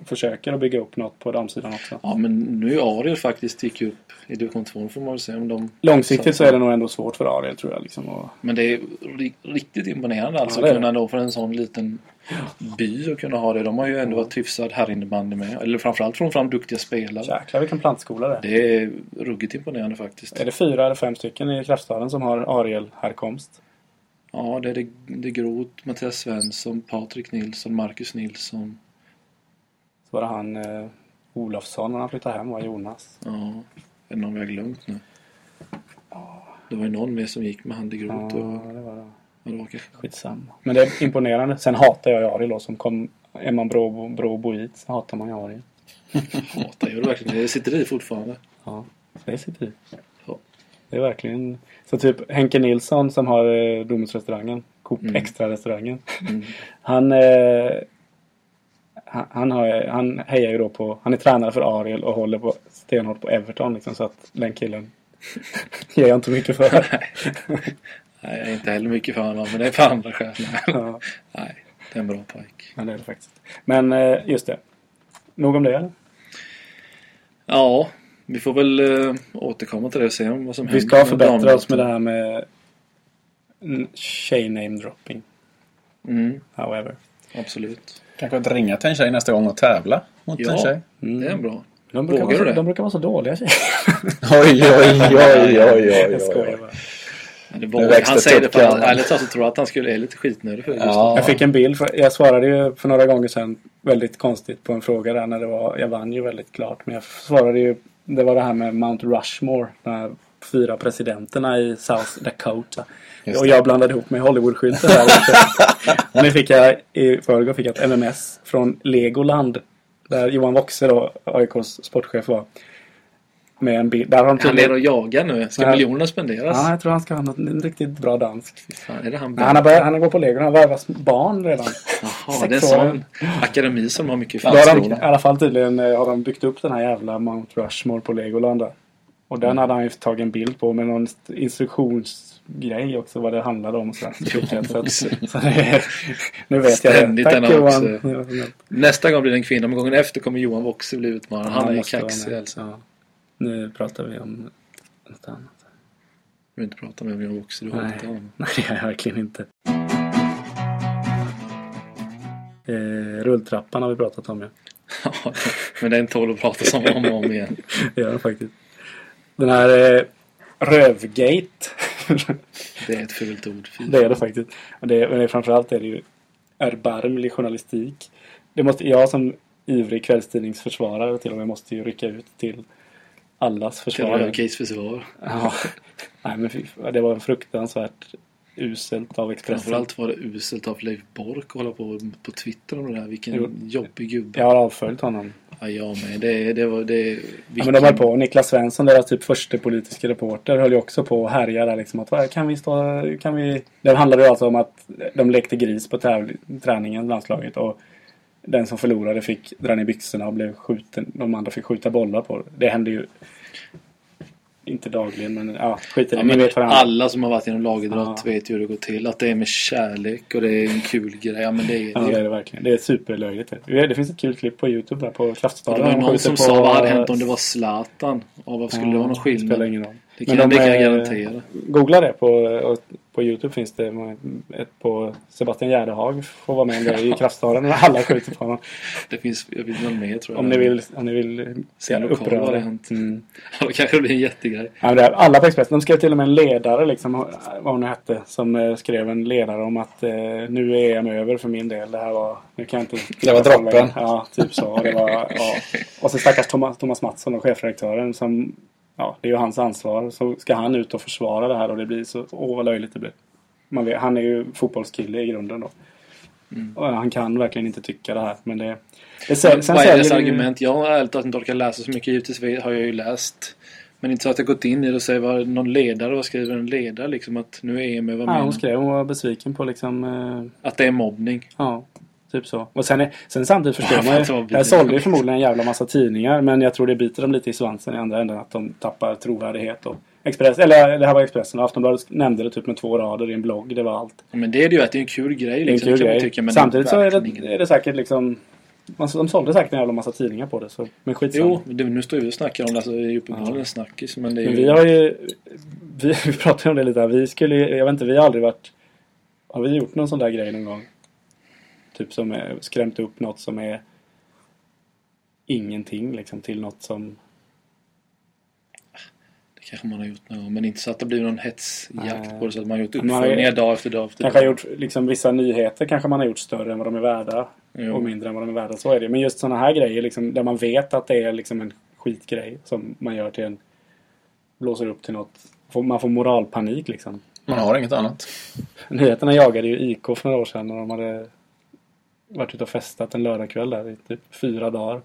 [SPEAKER 3] Försöker att bygga upp något på damsidan också.
[SPEAKER 4] ja, men nu är Ariel faktiskt gick upp i division 2. Nu får man väl se om de...
[SPEAKER 3] Långsiktigt så är det nog ändå svårt för Ariel tror jag. Liksom, och,
[SPEAKER 4] Men det är ri- riktigt imponerande alltså
[SPEAKER 3] Ja,
[SPEAKER 4] att kunna då för en sån liten by och kunna ha det. De har ju ändå varit hyfsad herrinnebandy med. Eller framförallt från fram duktiga spelare.
[SPEAKER 3] jäklar vilken plantskola det är.
[SPEAKER 4] Det är ruggigt imponerande faktiskt.
[SPEAKER 3] Är det fyra eller fem stycken i Kraftstaden som har Ariel-härkomst?
[SPEAKER 4] Ja, det är det, Groth, Mattias Svensson, Patrik Nilsson, Marcus Nilsson.
[SPEAKER 3] Så var det han eh, Olofsson när han flyttade hem, var Jonas.
[SPEAKER 4] Ja, är det någon vi har glömt nu? Det var ju någon mer som gick med hand i
[SPEAKER 3] Ja,
[SPEAKER 4] Groth. och,
[SPEAKER 3] det var det.
[SPEAKER 4] vad det var kanske.
[SPEAKER 3] Skitsamma. Men det är imponerande. Sen hatar jag Ariel då som kom... Är man Bro, bro Boit så hatar man Ariel.
[SPEAKER 4] Hatar gör det verkligen. Det sitter i fortfarande.
[SPEAKER 3] Ja, det sitter i.
[SPEAKER 4] Ja.
[SPEAKER 3] Det är verkligen... Så typ Henke Nilsson som har eh, Domusrestaurangen, Coop
[SPEAKER 4] Mm.
[SPEAKER 3] Extra-restaurangen.
[SPEAKER 4] Mm.
[SPEAKER 3] Han, eh, han, han, har, han hejar ju då på... Han är tränare för Ariel och håller på, stenhårt på Everton liksom, så att den killen ger jag inte mycket för.
[SPEAKER 4] Nej, jag är inte heller mycket för honom, men det är för andra skäl.
[SPEAKER 3] ja,
[SPEAKER 4] Nej, det är en bra pojk.
[SPEAKER 3] men det är det faktiskt. Men eh, just det. Nog om det eller?
[SPEAKER 4] Ja, vi får väl äh, återkomma till det och se om vad som
[SPEAKER 3] Vi
[SPEAKER 4] händer.
[SPEAKER 3] ska
[SPEAKER 4] med
[SPEAKER 3] förbättra oss med det här med mm, tjej name dropping.
[SPEAKER 4] Mm,
[SPEAKER 3] However.
[SPEAKER 4] absolut.
[SPEAKER 2] Kanske att ringa till en tjej nästa gång och tävla mot
[SPEAKER 4] Ja.
[SPEAKER 2] en tjej.
[SPEAKER 3] Mm.
[SPEAKER 4] Det är bra.
[SPEAKER 3] De brukar,
[SPEAKER 4] Vågar
[SPEAKER 3] vara så, de brukar vara så dåliga tjejer.
[SPEAKER 2] Oj, oj, oj, oj, oj,
[SPEAKER 3] Jag skojar
[SPEAKER 2] oj.
[SPEAKER 3] bara.
[SPEAKER 4] Var, han säger det för att ärligt talat så tror jag att han skulle är lite skitnödig för det
[SPEAKER 2] Ja.
[SPEAKER 3] Jag fick en bild. För, jag svarade ju för några gånger sedan väldigt konstigt på en fråga där när det var. Jag vann ju väldigt klart. Men jag svarade ju. Det var det här med Mount Rushmore. De här fyra presidenterna i South Dakota. Och jag blandade ihop med Hollywoodskylten där. Nu fick jag i förrgår fick jag ett MMS från Legoland. Där Johan Woxe då, AIKs sportchef var. Med en bild. Där har
[SPEAKER 4] Han
[SPEAKER 3] tydligen-
[SPEAKER 4] ler och jagar nu. Ska
[SPEAKER 3] Nej.
[SPEAKER 4] miljonerna spenderas?
[SPEAKER 3] Ja, jag tror han ska ha något, en riktigt bra dansk.
[SPEAKER 4] Fan, är det han?
[SPEAKER 3] Nej, han har börjat, han gått på Lego. Han har värvat barn redan.
[SPEAKER 4] Jaha, det är sån akademi som har mycket framstående.
[SPEAKER 3] I alla fall tydligen eh, har de byggt upp den här jävla Mount Rushmore på Legoland där. Och den hade han ju tagit en bild på med någon st- instruktionsgrej också vad det handlade om. och. Så, att- så det är, nu vet jag
[SPEAKER 4] Ständigt
[SPEAKER 3] det.
[SPEAKER 4] denna
[SPEAKER 3] Tack. Johan.
[SPEAKER 4] Nästa gång blir det en kvinna, men gången efter kommer Johan Woxe bli utmanad. Han är
[SPEAKER 3] måste vara
[SPEAKER 4] kaxig alltså.
[SPEAKER 3] Ja. Nu pratar vi om något annat.
[SPEAKER 4] Vill inte prata med Johan Woxe, du
[SPEAKER 3] Nej.
[SPEAKER 4] honom.
[SPEAKER 3] Nej, det är jag verkligen inte. Eh, rulltrappan har vi pratat om ju.
[SPEAKER 4] Ja, men den tål att prata om om och om igen.
[SPEAKER 3] Det gör den faktiskt. Den här eh, Rövgate.
[SPEAKER 4] Det är ett fult ord.
[SPEAKER 3] Det är det faktiskt. Och det, men det, framförallt är det ju erbarmlig journalistik. Det måste, jag som ivrig kvällstidningsförsvarare till och med måste ju rycka ut till allas försvar.
[SPEAKER 4] Rödcase försvar.
[SPEAKER 3] Ja. Nej, men fy, det var fruktansvärt uselt av Expressen.
[SPEAKER 4] Framförallt var det uselt av Leif Bork att hålla på på Twitter om det där. Vilken
[SPEAKER 3] Jo.
[SPEAKER 4] jobbig gubbe.
[SPEAKER 3] Jag har avföljt honom.
[SPEAKER 4] Ja, jag med. Det, det var... Det,
[SPEAKER 3] Ja, men de höll på. Niklas Svensson, deras typ första politiska reporter, höll ju också på att härja där liksom. Att, "Vad, kan vi stå... Kan vi... Det handlade ju alltså om att de lekte gris på tävling, träningen, landslaget. Och den som förlorade fick dra ner byxorna och blev skjuten. De andra fick skjuta bollar på det. Det hände ju inte dagligen, men ja, skit i det.
[SPEAKER 4] Ja,
[SPEAKER 3] Ni vet det om.
[SPEAKER 4] alla som har varit inom lagidrott
[SPEAKER 3] Ja.
[SPEAKER 4] vet ju hur det går till. Att det är med kärlek och det är en kul grej. Ja, men det är,
[SPEAKER 3] Ja, det är det verkligen. Det är superlöjligt. Det Det finns ett kul klipp på Youtube där på
[SPEAKER 4] det
[SPEAKER 3] Kraftstaden.
[SPEAKER 4] var ju
[SPEAKER 3] De
[SPEAKER 4] någon som
[SPEAKER 3] på-
[SPEAKER 4] sa vad hade hänt om det var Zlatan? Och vad skulle det vara någon
[SPEAKER 3] Det spelar
[SPEAKER 4] skillnad?
[SPEAKER 3] ingen roll.
[SPEAKER 4] Det
[SPEAKER 3] Men
[SPEAKER 4] kan,
[SPEAKER 3] de
[SPEAKER 4] det kan jag garantera.
[SPEAKER 3] Googla det på, på Youtube finns det ett på Sebastian Gärdehag får vara med om det i Kraftstaden när alla skjuter på honom.
[SPEAKER 4] Det finns, jag vet någon mer tror jag.
[SPEAKER 3] Om ni vill, om ni vill
[SPEAKER 4] Se en lokal
[SPEAKER 3] uppröra.
[SPEAKER 4] variant.
[SPEAKER 3] Mm.
[SPEAKER 4] Då kanske det blir en jättegrej.
[SPEAKER 3] Ja, men det är, alla på Expressen. De skrev till och med en ledare, liksom, vad hon nu hette, som eh, skrev en ledare om att eh, nu är EM över för min del. Det här var... Nu kan jag inte...
[SPEAKER 2] Det var droppen.
[SPEAKER 3] Ja, typ så. Och Det var, ja. Och så stackars Thomas, Thomas Mattsson, och chefredaktören, som... Ja, det är ju hans ansvar. Så ska han ut och försvara det här och det blir så... Åh, vad löjligt det blir. Man vet, han är ju fotbollskille i grunden då.
[SPEAKER 4] Mm.
[SPEAKER 3] Han kan verkligen inte tycka det här. Men det... det sen, sen
[SPEAKER 4] vad är dess argument? Jag har ärligt talat inte orkat läsa så mycket. Givetvis har jag ju läst. Men inte så att jag gått in i det och säger vad någon ledare, vad skriver en ledare liksom att nu är EM över.
[SPEAKER 3] Ja,
[SPEAKER 4] menar?
[SPEAKER 3] hon skrev hon var besviken på liksom... Eh,
[SPEAKER 4] Att det är mobbning.
[SPEAKER 3] Ja, typ så. Och sen, är, sen samtidigt förstår
[SPEAKER 4] Ja,
[SPEAKER 3] man ju. Jag sålde ju förmodligen en jävla massa tidningar. Men jag tror det biter dem lite i svansen i andra änden. Att de tappar trovärdighet. Och Express, eller det här var Expressen Aftonbladet nämnde det typ med två rader i en blogg. Det var allt.
[SPEAKER 4] Ja, Men det är det ju att det är en kul grej.
[SPEAKER 3] Är en
[SPEAKER 4] Liksom,
[SPEAKER 3] kul grej.
[SPEAKER 4] tycka,
[SPEAKER 3] Samtidigt så är det, är det säkert liksom... man- De sålde säkert en jävla massa tidningar på det. Så, men skitsamma.
[SPEAKER 4] Jo, det, nu står vi och snackar om det. Alltså, det är ju uppenbarligen en snackis. Men det är
[SPEAKER 3] Men
[SPEAKER 4] ju...
[SPEAKER 3] vi har ju... Vi, vi pratade om det lite här. Vi skulle ju- Jag vet inte, vi har aldrig varit... Har vi gjort någon sån där grej någon gång? Typ som är, skrämt upp något som är ingenting liksom till något som...
[SPEAKER 4] Det kanske man har gjort någon. Men inte så att det blir någon hetsjakt
[SPEAKER 3] Nej.
[SPEAKER 4] på det. Så att man har gjort
[SPEAKER 3] har-
[SPEAKER 4] uppföljningar dag efter dag efter
[SPEAKER 3] Kanske har
[SPEAKER 4] dag.
[SPEAKER 3] gjort liksom vissa nyheter kanske man har gjort större än vad de är värda.
[SPEAKER 4] Jo.
[SPEAKER 3] Och mindre än vad de är värda. Så är det. Men just sådana här grejer liksom, där man vet att det är liksom en skitgrej som man gör till en... Blåser upp till något. Man får moralpanik liksom.
[SPEAKER 2] Man har inget annat.
[SPEAKER 3] Nyheterna jagade ju IK för några år sedan när de hade varit ute och festat en lördagkväll där i typ fyra dagar.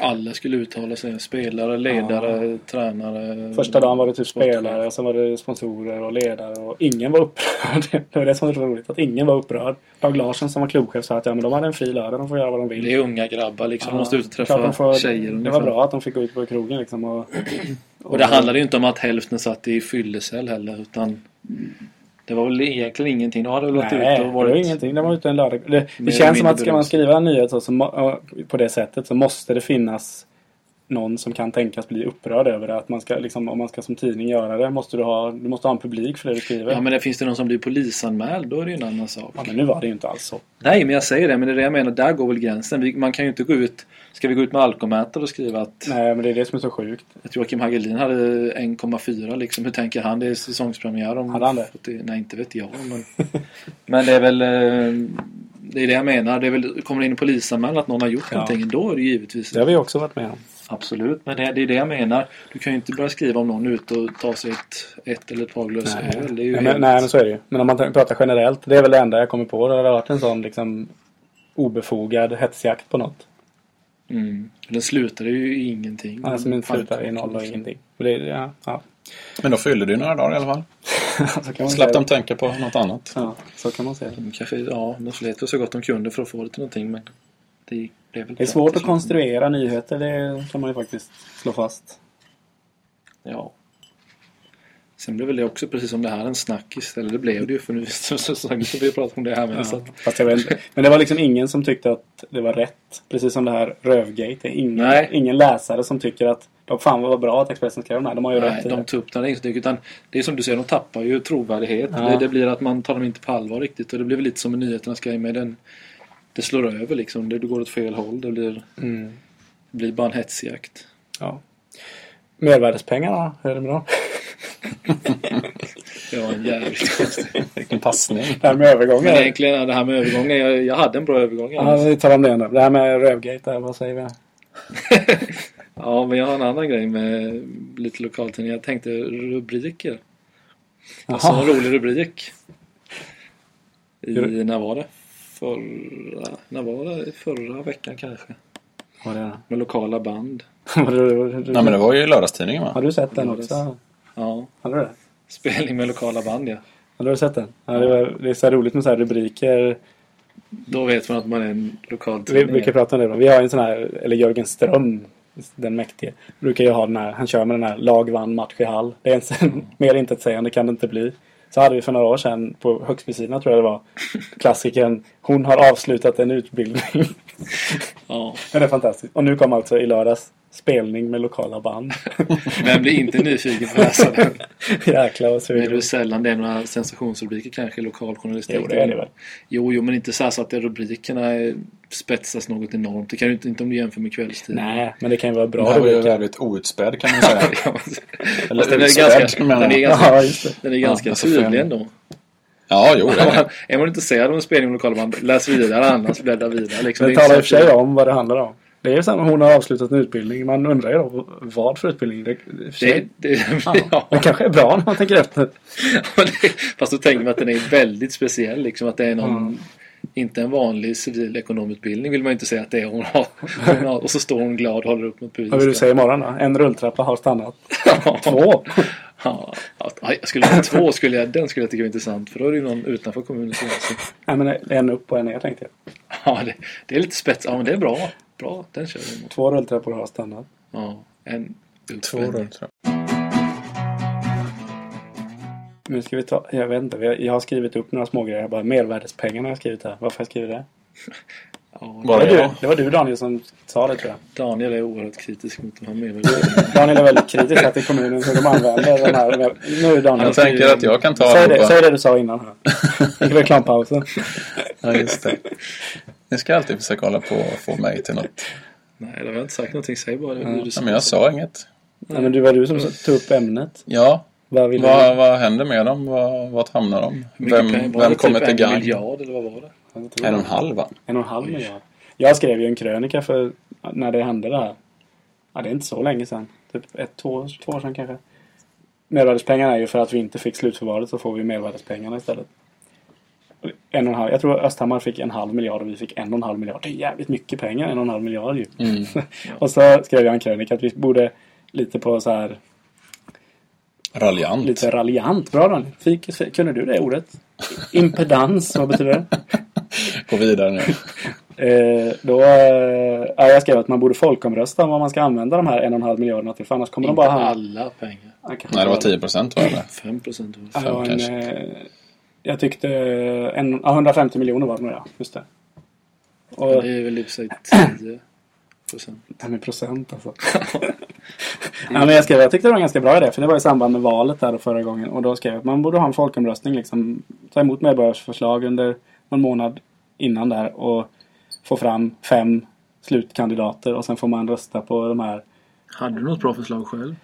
[SPEAKER 4] Alla skulle uttala sig. Spelare, ledare, tränare.
[SPEAKER 3] Första dagen var det typ spelare, sen var det sponsorer och ledare och ingen var upprörd. Det var det som var roligt, att ingen var upprörd. Dag Larsson som var klubbchef sa att ja, men de hade en fri lördag, de får göra vad de vill.
[SPEAKER 4] Det är unga grabbar liksom. De
[SPEAKER 3] Ja,
[SPEAKER 4] måste ut och träffa
[SPEAKER 3] de får-
[SPEAKER 4] tjejer
[SPEAKER 3] Det var bra att de fick gå ut på krogen liksom. Och,
[SPEAKER 4] Och det handlade ju inte om att hälften satt i fyllecell heller. Utan det var väl egentligen ingenting. De hade väl varit
[SPEAKER 3] Nej,
[SPEAKER 4] ute och
[SPEAKER 3] det var
[SPEAKER 4] varit...
[SPEAKER 3] ingenting. Det var ute en lördag. Det, det känns som att ska man skriva en nyhet så, så, på det sättet så måste det finnas någon som kan tänkas bli upprörd över det. Att man ska, liksom, om man ska som tidning göra det måste du ha, du måste ha en publik för det du skriver.
[SPEAKER 4] Ja men det finns det någon som blir polisanmäld då är det ju en annan sak.
[SPEAKER 3] Ja, men nu var det ju inte alls så.
[SPEAKER 4] Nej men jag säger det men det är det jag menar. Där går väl gränsen. Man kan ju inte gå ut... Ska vi gå ut med alkomätare och skriva att,
[SPEAKER 3] Nej, men det är det som är så sjukt.
[SPEAKER 4] att Joakim Hagelin hade 1,4 liksom. Hur tänker han? Det är säsongspremiär om...
[SPEAKER 3] Hade han det?
[SPEAKER 4] 40 Nej inte vet jag men... men det är väl... eh, Det är det jag menar. Det är väl, kommer det in en polisanmälan att någon har gjort
[SPEAKER 3] Ja.
[SPEAKER 4] någonting då är det givetvis
[SPEAKER 3] Det har vi också varit med om.
[SPEAKER 4] Absolut, men det, det är det jag menar. Du kan ju inte börja skriva om någon ute och ta sig ett, ett eller ett par glas öl.
[SPEAKER 3] Nej,
[SPEAKER 4] helt...
[SPEAKER 3] men, nej, men så är det ju. Men om man pratar generellt. Det är väl det enda jag kommer på. Det har varit en sån liksom obefogad hetsjakt på något.
[SPEAKER 4] Mm. Den slutade ju i ingenting.
[SPEAKER 3] Som inte
[SPEAKER 4] Fan,
[SPEAKER 3] slutar i noll och ingenting. Det, ja, ja.
[SPEAKER 2] Men då fyllde du några dagar i alla fall. Slapp dem tänka på något annat.
[SPEAKER 3] Ja, så kan man säga.
[SPEAKER 4] Kanske, ja, de slet så gott de kunde för att få det till någonting men det väl
[SPEAKER 3] Det är svårt att konstruera nyheter. Det kan man ju faktiskt slå fast.
[SPEAKER 4] Ja. Sen blev väl det också precis som det här en snackis. Eller det blev det ju för nu så, så, så, så vi pratat om det här med.
[SPEAKER 3] Ja,
[SPEAKER 4] Så att.
[SPEAKER 3] Men det var liksom ingen som tyckte att det var rätt. Precis som det här Rövgate. Det är ingen,
[SPEAKER 4] Nej.
[SPEAKER 3] ingen läsare som tycker att de fan vad bra att Expressen skrev de här. De har ju
[SPEAKER 4] nej,
[SPEAKER 3] rätt
[SPEAKER 4] de
[SPEAKER 3] det.
[SPEAKER 4] tog upp den inte. Utan det är som du säger, de tappar ju trovärdighet.
[SPEAKER 3] Ja.
[SPEAKER 4] Det, det blir att man tar dem inte på allvar riktigt. Och det blir väl lite som med nyheternas grej med den. Det slår över liksom. Det, går åt fel håll. Det blir,
[SPEAKER 3] Mm.
[SPEAKER 4] det blir bara en hetsjakt.
[SPEAKER 3] Ja. Mervärdespengarna, hur är det med dem?
[SPEAKER 4] Det var en jävligt konstig.
[SPEAKER 2] Vilken passning.
[SPEAKER 3] Det här med övergångar.
[SPEAKER 4] Men egentligen det här med övergången. Jag, jag hade en bra övergång.
[SPEAKER 3] Ja, vi tar om det nu. Det här med Rövgate, där, vad säger vi?
[SPEAKER 4] Ja, men jag har en annan grej med lite lokaltidning. Jag tänkte rubriker. Jag sa en rolig rubrik. I, när var det? Förra, när var det? Förra veckan kanske.
[SPEAKER 3] Vad är det?
[SPEAKER 4] Med lokala band.
[SPEAKER 3] Har du,
[SPEAKER 2] Nej men det var ju i lördagstidningen
[SPEAKER 3] har
[SPEAKER 2] va?
[SPEAKER 3] du sett den
[SPEAKER 4] Lördags.
[SPEAKER 3] också?
[SPEAKER 4] Ja.
[SPEAKER 3] Har du det?
[SPEAKER 4] Spelning med lokala band ja.
[SPEAKER 3] Har du sett den? Ja, det, var, det är så här roligt med så här rubriker.
[SPEAKER 4] Då vet man att man är en lokal
[SPEAKER 3] Vi
[SPEAKER 4] tidning.
[SPEAKER 3] brukar prata om det då. Vi har en sån här, eller Jörgen Ström, den mäktige, brukar ju ha den här, han kör med den här lag vann match i hall. Det är en sån, mer intetsägande kan det inte bli. Så hade vi för några år sedan på Högsbysidan tror jag det var, klassikern Hon har avslutat en utbildning.
[SPEAKER 4] Ja.
[SPEAKER 3] Den är fantastisk. Och nu kom alltså i lördags spelning med lokala band.
[SPEAKER 4] Men blir inte nyfiken på att läsa den.
[SPEAKER 3] Jäklar vad
[SPEAKER 4] Men det är väl sällan det är några sensationsrubriker kanske i lokaljournalistik.
[SPEAKER 3] Jo, det är det väl.
[SPEAKER 4] Jo, jo, men inte så, här så att det rubrikerna är- spetsas något enormt. Det kan ju inte, inte om du jämför med kvällstidning.
[SPEAKER 3] Nej, men det kan ju vara
[SPEAKER 2] Den
[SPEAKER 3] bra
[SPEAKER 2] här var ju jävligt outspädd kan man säga.
[SPEAKER 4] Eller den är
[SPEAKER 2] utspädd
[SPEAKER 4] ganska,
[SPEAKER 2] menar
[SPEAKER 4] den är ganska,
[SPEAKER 3] Ja, det.
[SPEAKER 4] den är ganska
[SPEAKER 2] alltså
[SPEAKER 4] tydlig ändå.
[SPEAKER 2] Ja, jo det är det.
[SPEAKER 4] Är man intresserad av en spelning med lokala band, läs vidare annars bläddra vidare. Liksom.
[SPEAKER 3] Det
[SPEAKER 4] är inte
[SPEAKER 3] talar i och för sig om vad det handlar om. Det är samma, hon har avslutat en utbildning. Man undrar ju då vad för utbildning. Det, för
[SPEAKER 4] Det, det,
[SPEAKER 3] ja,
[SPEAKER 4] ja.
[SPEAKER 3] det kanske är bra när man tänker efter.
[SPEAKER 4] Fast då tänker man att den är väldigt speciell. Liksom att det är någon,
[SPEAKER 3] Mm.
[SPEAKER 4] inte en vanlig civilekonomutbildning vill man inte säga att det är. Hon har, hon har, och så står hon glad och håller upp mot bevis.
[SPEAKER 3] Vad vill du säga imorgon då? En rulltrappa har stannat. Två.
[SPEAKER 4] Ja, ja, jag skulle ha två, skulle jag, den skulle jag tycka var intressant. För då är det ju någon utanför kommunen också.
[SPEAKER 3] Nej men en upp och en ner tänkte jag.
[SPEAKER 4] Ja, det, det är lite spets. Ja, men det är bra. Bra, den kör vi mot.
[SPEAKER 3] Två rulltrappor har stannat.
[SPEAKER 4] Ja, en
[SPEAKER 2] Två jag.
[SPEAKER 3] Nu ska vi ta, jag vet inte, jag har skrivit upp några små grejer. Bara mervärdespengarna har jag skrivit här. Varför har jag skrivit det?
[SPEAKER 4] Ja,
[SPEAKER 3] Det var, du,
[SPEAKER 2] jag.
[SPEAKER 3] det var du Daniel som sa det tror jag.
[SPEAKER 4] Daniel är oerhört kritisk mot de här medlemmarna.
[SPEAKER 3] Daniel är väldigt kritisk här till kommunen hur de använder den här. Nu Daniel.
[SPEAKER 2] Jag tänker att jag kan ta
[SPEAKER 3] Säg det, säg det du sa innan här. I reklampausen.
[SPEAKER 2] Ja, just det. Ni ska alltid försöka hålla på och få mig till något.
[SPEAKER 4] Nej, det har jag inte sagt någonting. Säg bara det.
[SPEAKER 3] Mm.
[SPEAKER 4] du
[SPEAKER 2] Ja, men jag sa inget.
[SPEAKER 3] Ja, men du var du som tog upp ämnet.
[SPEAKER 2] Ja,
[SPEAKER 3] Vad vill
[SPEAKER 2] vad, vad händer med dem? Vad, vart hamnar de? Vem, vem
[SPEAKER 4] det
[SPEAKER 2] kommer
[SPEAKER 4] typ
[SPEAKER 2] till
[SPEAKER 4] en
[SPEAKER 2] gagn?
[SPEAKER 4] miljard eller vad var det?
[SPEAKER 2] En och en halv va?
[SPEAKER 3] En och en halv miljard. Jag skrev ju en krönika för när det hände det här. Ja, det är inte så länge sedan. Typ ett, två, två år sedan kanske. Mervärdespengarna är ju för att vi inte fick slutförvaret så får vi mervärdespengarna istället. En och en halv, jag tror Östhammar fick en halv miljard och vi fick en och en halv miljard. Det är jävligt mycket pengar, en och en halv miljard ju.
[SPEAKER 2] Mm.
[SPEAKER 3] och så skrev jag en krönika att vi borde lite på så här
[SPEAKER 2] Raljant.
[SPEAKER 3] lite raljant. Bra Daniel. Fik, kunde du det ordet? Impedans, vad betyder det?
[SPEAKER 2] Gå vidare nu.
[SPEAKER 3] Eh, då, eh, ja, jag skrev att man borde folkomrösta om vad man ska använda de här en och en halv miljarderna till. För annars kommer de
[SPEAKER 4] Inte
[SPEAKER 3] bara hamna...
[SPEAKER 4] alla pengar.
[SPEAKER 2] Nej, det var
[SPEAKER 3] bara-
[SPEAKER 2] 10 procent var det.
[SPEAKER 4] 5 procent.
[SPEAKER 3] Ja, en,
[SPEAKER 2] kanske.
[SPEAKER 3] eh, jag tyckte en, ja, 150 miljoner var det nog ja. Just det. Och,
[SPEAKER 4] Det är väl i och för sig 10 procent.
[SPEAKER 3] det här med procent alltså. ja, men jag skrev, jag tyckte det var en ganska bra idé. För det var i samband med valet där förra gången. Och då skrev jag att man borde ha en folkomröstning liksom. Ta emot medborgarförslag under någon månad innan där. Och få fram fem slutkandidater. Och sen får man rösta på de här
[SPEAKER 4] Hade du något bra förslag själv?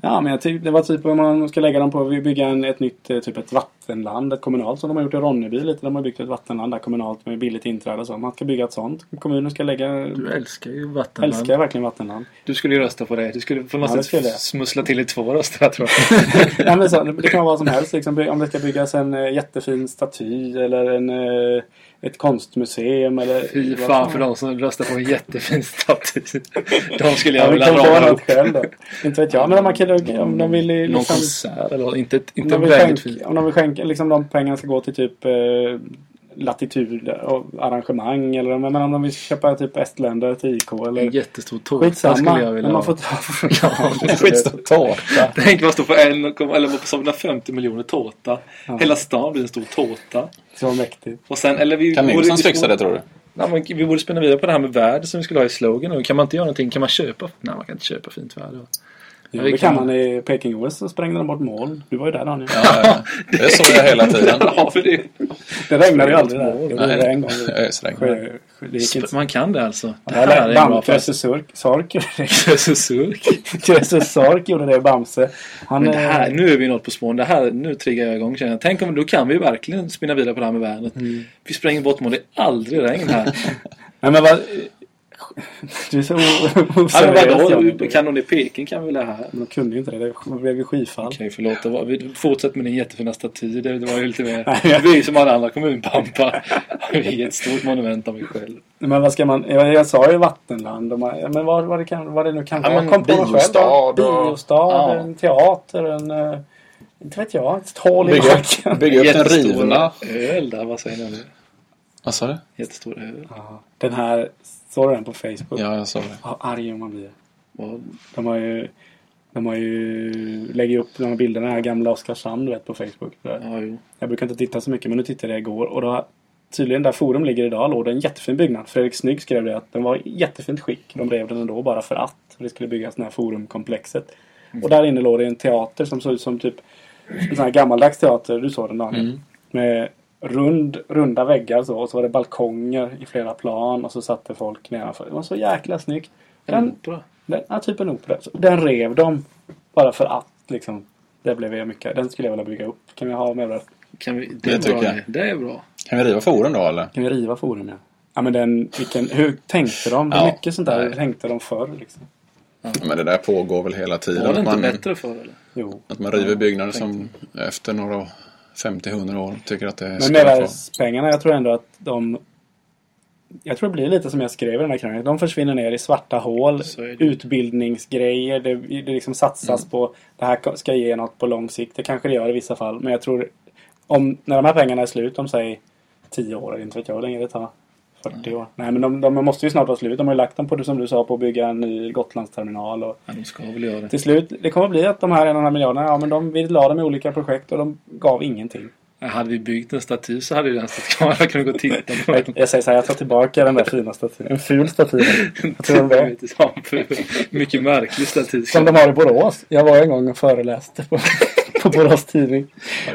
[SPEAKER 3] Ja, men jag det var typ om man ska lägga dem på vi bygga en, ett nytt eh, typ ett vattenland, ett kommunalt som de har gjort i Ronneby lite. De har byggt ett vattenland där kommunalt med billigt inträde så. Man ska bygga ett sånt. Kommunen ska lägga...
[SPEAKER 4] Du älskar ju vattenland.
[SPEAKER 3] älskar verkligen vattenland.
[SPEAKER 4] Du skulle ju rösta på det. Du skulle på något
[SPEAKER 3] Ja,
[SPEAKER 4] sätt smussla till i två röster jag tror jag.
[SPEAKER 3] ja, men så, det kan vara vad som helst. Liksom, om det ska byggas en eh, jättefin staty eller en, eh, ett konstmuseum eller...
[SPEAKER 4] Fy fan för de som röstar på en jättefin staty. De skulle
[SPEAKER 3] Ja,
[SPEAKER 4] jag
[SPEAKER 3] vi
[SPEAKER 4] vilja rama
[SPEAKER 3] något
[SPEAKER 4] upp.
[SPEAKER 3] själv då. Inte vet jag. Men om, man kan, om de vill
[SPEAKER 4] Någon
[SPEAKER 3] liksom,
[SPEAKER 4] konsert eller inte,
[SPEAKER 3] om
[SPEAKER 4] inte
[SPEAKER 3] de vill skänka,
[SPEAKER 4] fint.
[SPEAKER 3] om de vill skänka, liksom de pengarna ska gå till typ eh, latitud och arrangemang eller om, men om de vill köpa typ Estländer till IK
[SPEAKER 4] En
[SPEAKER 3] eller
[SPEAKER 4] jättestor tårta skulle
[SPEAKER 3] skitsamma.
[SPEAKER 4] jag vilja
[SPEAKER 3] Men man
[SPEAKER 4] ha.
[SPEAKER 3] får ta... ja,
[SPEAKER 2] Skitstor tårta.
[SPEAKER 4] Tänk vad stå på en eller på sådana 50 miljoner tårta. Hela stan blir en stor tårta.
[SPEAKER 3] Så mäktigt.
[SPEAKER 4] Och sen, eller vi
[SPEAKER 2] Kan
[SPEAKER 4] vi
[SPEAKER 2] fixa
[SPEAKER 4] borde-
[SPEAKER 2] det tror du?
[SPEAKER 4] Nej, men vi borde spinna vidare på det här med värde som vi skulle ha i slogan. nu. Kan man inte göra någonting? Kan man köpa? Nej, man kan inte köpa fint värde.
[SPEAKER 3] Ja,
[SPEAKER 4] vi
[SPEAKER 3] det
[SPEAKER 4] kan-
[SPEAKER 3] man i Peking-OS så sprängde de bort mål. Du var ju där Daniel.
[SPEAKER 2] Ja, ja, det såg jag hela tiden.
[SPEAKER 4] Ja, för det,
[SPEAKER 3] Det regnade ju aldrig där. Det var
[SPEAKER 2] Nej,
[SPEAKER 3] en gång. Sjö- inte.
[SPEAKER 4] man kan det alltså. Det här är en bra
[SPEAKER 3] Bamse
[SPEAKER 4] fest.
[SPEAKER 3] Sork Sork gjorde det.
[SPEAKER 4] Krösusuk.
[SPEAKER 3] Krösus Sork gjorde det, Bamse. Han,
[SPEAKER 4] Men det här, nu är vi något på spåren. Det här, nu triggar jag igång känner jag. Tänk om, då kan vi verkligen spinna vidare på det här med värnet.
[SPEAKER 3] Mm.
[SPEAKER 4] Vi spränger bort mål. Det är aldrig regn här.
[SPEAKER 3] Nej, men vad, Du är så
[SPEAKER 4] Ja,
[SPEAKER 3] oseriös.
[SPEAKER 4] Kanon i Peking kan väl det här?
[SPEAKER 3] Men de kunde ju inte det. Det blev ju skyfall.
[SPEAKER 4] Okej, förlåt. Det var, vi fortsätt med din jättefina staty. Det, det var ju lite mer...
[SPEAKER 3] Jag-
[SPEAKER 4] Vi är som alla andra kommunpampar. Vi är ett stort monument av mig själv.
[SPEAKER 3] Men vad ska man... Jag, jag sa ju vattenland. Och man, ja, men vad, vad, det kan, vad det nu kan
[SPEAKER 4] Ja,
[SPEAKER 3] vara.
[SPEAKER 4] men
[SPEAKER 3] Kom på själv.
[SPEAKER 2] och-
[SPEAKER 3] Biostad,
[SPEAKER 4] Ja.
[SPEAKER 3] en teater, en... eh, Inte vet jag. Ett hål i
[SPEAKER 2] Bygga,
[SPEAKER 3] marken.
[SPEAKER 2] bygga upp den
[SPEAKER 4] Jättestor
[SPEAKER 2] rivna...
[SPEAKER 4] öl där. Vad säger ni om det?
[SPEAKER 2] Vad sa du?
[SPEAKER 4] Jättestor öl.
[SPEAKER 3] Ja, Den här... Såg du den på Facebook?
[SPEAKER 2] Ja, jag sa det.
[SPEAKER 3] Ja, arg man blir.
[SPEAKER 4] Vad-
[SPEAKER 3] De har ju... De har ju... Lägger upp de här bilderna här gamla Oskarshamn du vet på Facebook.
[SPEAKER 4] Ja, jo.
[SPEAKER 3] Jag brukar inte titta så mycket men nu tittade jag igår och då Tydligen där Forum ligger idag låg det en jättefin byggnad. Fredrik Snygg skrev det att den var i jättefint skick. De rev den ändå bara för att. Det skulle byggas det här Forumkomplexet. Och där inne låg det en teater som såg ut som typ en sån här gammaldags teater. Du såg den Daniel.
[SPEAKER 2] Mm.
[SPEAKER 3] Med rund, runda väggar så. Och så var det balkonger i flera plan. Och så satt det folk nedanför. Det var så jäkla snyggt.
[SPEAKER 4] En
[SPEAKER 3] Den,
[SPEAKER 4] opera.
[SPEAKER 3] den, ja, typ en opera. Så Den rev de. Bara för att liksom. Det blev jag mycket. Den skulle jag vilja bygga upp. Kan vi ha med
[SPEAKER 4] Kan vi, det,
[SPEAKER 2] Det
[SPEAKER 4] är
[SPEAKER 2] tycker
[SPEAKER 4] bra.
[SPEAKER 2] jag.
[SPEAKER 4] det. Det är bra.
[SPEAKER 2] Kan vi riva forum då eller?
[SPEAKER 3] Kan vi riva forum ja? Ja men den, vilken, hur tänkte de? Hur
[SPEAKER 2] Ja,
[SPEAKER 3] mycket sånt där
[SPEAKER 2] nej.
[SPEAKER 3] tänkte de förr liksom?
[SPEAKER 2] Men det där pågår väl hela tiden.
[SPEAKER 4] Var det inte
[SPEAKER 2] man,
[SPEAKER 4] bättre förr eller?
[SPEAKER 3] Jo.
[SPEAKER 2] att man river byggnader som efter några 50-100 år tycker att det är
[SPEAKER 3] Men mervärdespengarna, jag tror ändå att de... Jag tror det blir lite som jag skrev i den här krönikan. De försvinner ner i svarta hål. Utbildningsgrejer. Det, det liksom satsas
[SPEAKER 2] Mm.
[SPEAKER 3] på... Det här ska ge något på lång sikt. Det kanske det gör i vissa fall. Men jag tror... Om, när de här pengarna är slut om säg 10 år, inte vet jag hur länge det tar. 40 år. Nej men de, de måste ju snart vara slut. De har ju lagt dem på, som du sa, på att bygga en ny Gotlandsterminal. Och,
[SPEAKER 4] Ja, de ska väl göra det.
[SPEAKER 3] Till slut, det kommer bli att de här en och en halv miljarderna, ja men de, vi la dem i olika projekt och de gav ingenting.
[SPEAKER 4] Hade vi byggt en staty så hade ju den stått kvar. Jag kunde gå och titta på den.
[SPEAKER 3] Jag, säger så här, jag tar tillbaka den där fina statyn. En ful staty. Jag tror det.
[SPEAKER 4] ja, Mycket märklig staty.
[SPEAKER 3] Som de har i Borås. Jag var en gång och föreläste på, på Borås Tidning.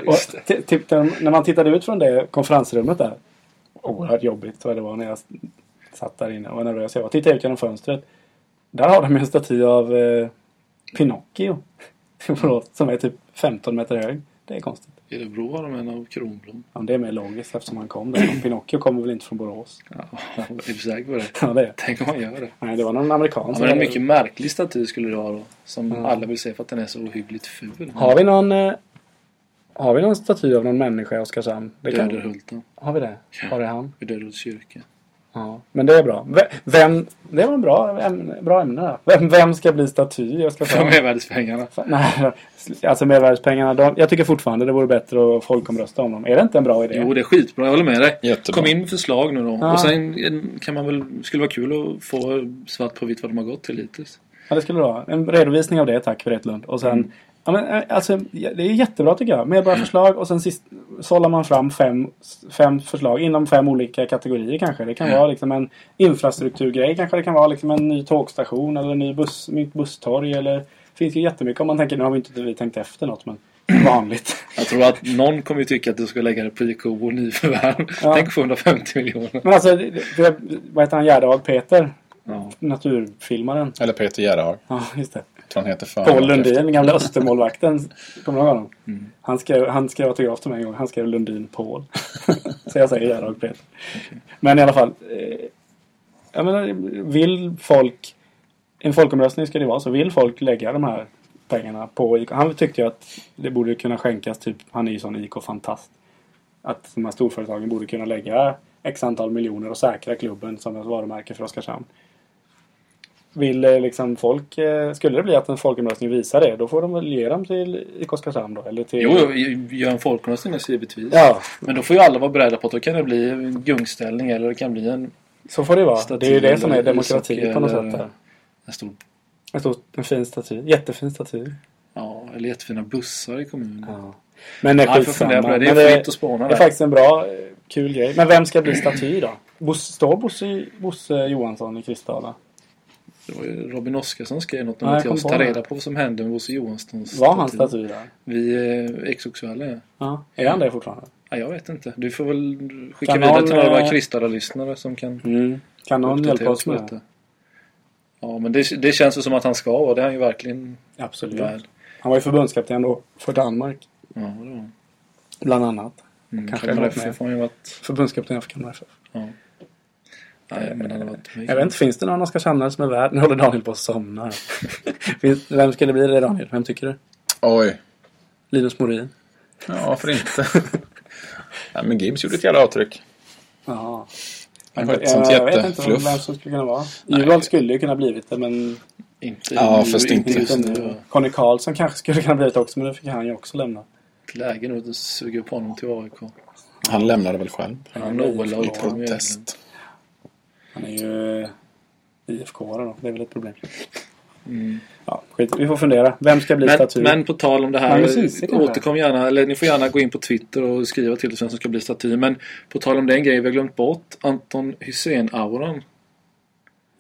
[SPEAKER 3] Och
[SPEAKER 4] det.
[SPEAKER 3] t- typ, när man tittade ut från det konferensrummet där. Oerhört jobbigt jag det var när jag satt där inne och var nervös. Jag var. Tittade ut genom fönstret. Där har de en staty av eh, Pinocchio. i som är typ 15 meter hög. Det är konstigt.
[SPEAKER 4] I Örebro har de en av Kronblom.
[SPEAKER 3] Ja, det är mer logiskt eftersom han kom där. Pinocchio kommer väl inte från Borås?
[SPEAKER 4] Ja, är du säker på det?
[SPEAKER 3] Ja, det är.
[SPEAKER 4] Tänk om man gör det.
[SPEAKER 3] Nej, det var någon amerikan
[SPEAKER 4] Ja, men en mycket märklig staty skulle det vara då. Som
[SPEAKER 3] Ja.
[SPEAKER 4] alla vill se för att den är så ohyggligt ful.
[SPEAKER 3] Har vi någon... Eh, har vi någon staty av någon människa i Oskarshamn? Det kan...
[SPEAKER 4] Döderhulten.
[SPEAKER 3] Har vi det?
[SPEAKER 4] Ja.
[SPEAKER 3] Har det han?
[SPEAKER 4] Vid Döderhults kyrka.
[SPEAKER 3] Ja. Men det är bra. Vem... Det var en bra ämne, bra ämne där. Vem, vem ska bli staty i
[SPEAKER 4] För
[SPEAKER 3] Oskarshamn?
[SPEAKER 4] mervärdespengarna.
[SPEAKER 3] Nej, alltså mervärdespengarna. De, jag tycker fortfarande det vore bättre att folkomrösta om dem. Är det inte en bra idé?
[SPEAKER 4] Jo, det är skitbra. Jag håller med dig.
[SPEAKER 2] Jättebra.
[SPEAKER 4] Kom in med förslag nu då.
[SPEAKER 3] Ja.
[SPEAKER 4] Och sen en- kan man väl... Skulle vara kul att få svart på vitt vad de har gått till hittills.
[SPEAKER 3] Ja, det skulle det vara. En redovisning av det, tack Wretlund. Och sen...
[SPEAKER 4] Mm.
[SPEAKER 3] Ja, men, eh, alltså, det är jättebra tycker jag. Medborgarförslag och sen sist sållar man fram fem, fem förslag inom fem olika kategorier kanske. Det kan
[SPEAKER 4] Ja.
[SPEAKER 3] vara liksom en infrastrukturgrej. Kanske det kan vara liksom en ny tågstation eller en ny buss, nytt busstorg. Eller, det finns ju jättemycket om man tänker, nu har vi inte vi tänkt efter något men vanligt.
[SPEAKER 4] Jag tror att någon kommer ju tycka att du ska lägga det på IK och nyförvärv.
[SPEAKER 3] Ja.
[SPEAKER 4] Tänk 750 miljoner.
[SPEAKER 3] Men alltså, det- vad heter han, Gärdehag Peter?
[SPEAKER 4] Ja.
[SPEAKER 3] Naturfilmaren.
[SPEAKER 2] Eller Peter Gerhard.
[SPEAKER 3] Ja, just det.
[SPEAKER 2] Han heter för
[SPEAKER 3] Paul Lundin, den gamla Östermålvakten. Kommer du ihåg honom?
[SPEAKER 4] Mm.
[SPEAKER 3] Han skrev, han skrev autograf till mig en gång. Han skrev Lundin Paul. så jag säger Gerhard Peter. Men i alla fall. Eh, jag menar, vill folk... En folkomröstning ska det vara så. Vill folk lägga de här pengarna på IK? Han tyckte ju att det borde kunna skänkas typ... Han är ju sån IK-fantast. Att de här storföretagen borde kunna lägga x antal miljoner och säkra klubben som ett varumärke för Oskarshamn. Vill eh, liksom folk... eh, Skulle det bli att en folkomröstning visar det, då får de väl ge dem till IK Oskarshamn då? Eller till...
[SPEAKER 4] Jo, gör en folkomröstning givetvis.
[SPEAKER 3] Ja,
[SPEAKER 4] Men då får ju alla vara beredda på att då kan det bli en gungställning eller det kan bli en,
[SPEAKER 3] så får det vara. Det är ju det som är demokrati på något sätt. Där.
[SPEAKER 4] en stor...
[SPEAKER 3] En, stor, en fin staty. Jättefin staty.
[SPEAKER 4] Ja, eller jättefina bussar i kommunen.
[SPEAKER 3] Ja. Men det är skitsamma.
[SPEAKER 4] det. Är fritt att spåna
[SPEAKER 3] det är faktiskt en bra, eh, kul grej. Men vem ska bli staty då? Bosse, står Bosse, Bosse Johansson i Kristdala?
[SPEAKER 4] Det var ju Robin Oskarsson skrev något om
[SPEAKER 3] Ja,
[SPEAKER 4] att jag ska reda på vad som hände med Bosse Johanssons
[SPEAKER 3] Var han staty där?
[SPEAKER 4] Vi är exoxuella ja.
[SPEAKER 3] Är han det fortfarande?
[SPEAKER 4] ja. Jag vet inte. Du får väl skicka
[SPEAKER 3] Kan
[SPEAKER 4] vidare
[SPEAKER 3] någon,
[SPEAKER 4] till några
[SPEAKER 3] eh,
[SPEAKER 4] Kristdala-lyssnare som kan
[SPEAKER 3] Kan någon hjälpa oss med det?
[SPEAKER 4] Ja, men det, det känns ju som att han ska vara. Det är han ju verkligen
[SPEAKER 3] Absolut.
[SPEAKER 4] värd.
[SPEAKER 3] Han var ju förbundskapten då för Danmark.
[SPEAKER 4] Ja, det var.
[SPEAKER 3] Bland annat.
[SPEAKER 4] Mm.
[SPEAKER 3] Kanske
[SPEAKER 4] Kalmar. FF har han ju varit...
[SPEAKER 3] Förbundskapten för Kalmar FF.
[SPEAKER 4] Ja. Nej, men han har varit.
[SPEAKER 3] Jag vet inte, finns det någon Oskarshamnare som är värd? Nu håller Daniel på att somna. Finns- Vem skulle bli det Daniel? Vem tycker du?
[SPEAKER 2] Oj.
[SPEAKER 3] Linus Morin?
[SPEAKER 2] Ja, varför inte? ja, men Gibbs gjorde ett jävla avtryck.
[SPEAKER 3] Ja.
[SPEAKER 2] Han skötte sånt
[SPEAKER 3] Jag vet inte
[SPEAKER 2] jättefluff.
[SPEAKER 3] vem som skulle kunna vara. Juholt skulle ju kunna blivit det men
[SPEAKER 4] Inte
[SPEAKER 2] Ja,
[SPEAKER 4] nu,
[SPEAKER 2] fast inte
[SPEAKER 4] just
[SPEAKER 3] nu. Conny Karlsson kanske skulle kunna blivit också men nu fick han ju också lämna.
[SPEAKER 4] Läge nu att suga upp honom till AIK.
[SPEAKER 2] Han lämnade väl själv.
[SPEAKER 4] Ja, Nola och
[SPEAKER 2] I
[SPEAKER 4] Tom
[SPEAKER 2] protest.
[SPEAKER 3] Han är ju IFK då. Det är väl ett problem.
[SPEAKER 4] Mm.
[SPEAKER 3] Ja, skit. Vi får fundera. Vem ska bli
[SPEAKER 4] Men,
[SPEAKER 3] staty?
[SPEAKER 4] men på tal om det här.
[SPEAKER 3] Kanske?
[SPEAKER 4] återkom gärna, eller ni får gärna gå in på Twitter och skriva till oss vem som ska bli staty. Men på tal om den grejen vi har glömt bort. Anton Hysén-auran.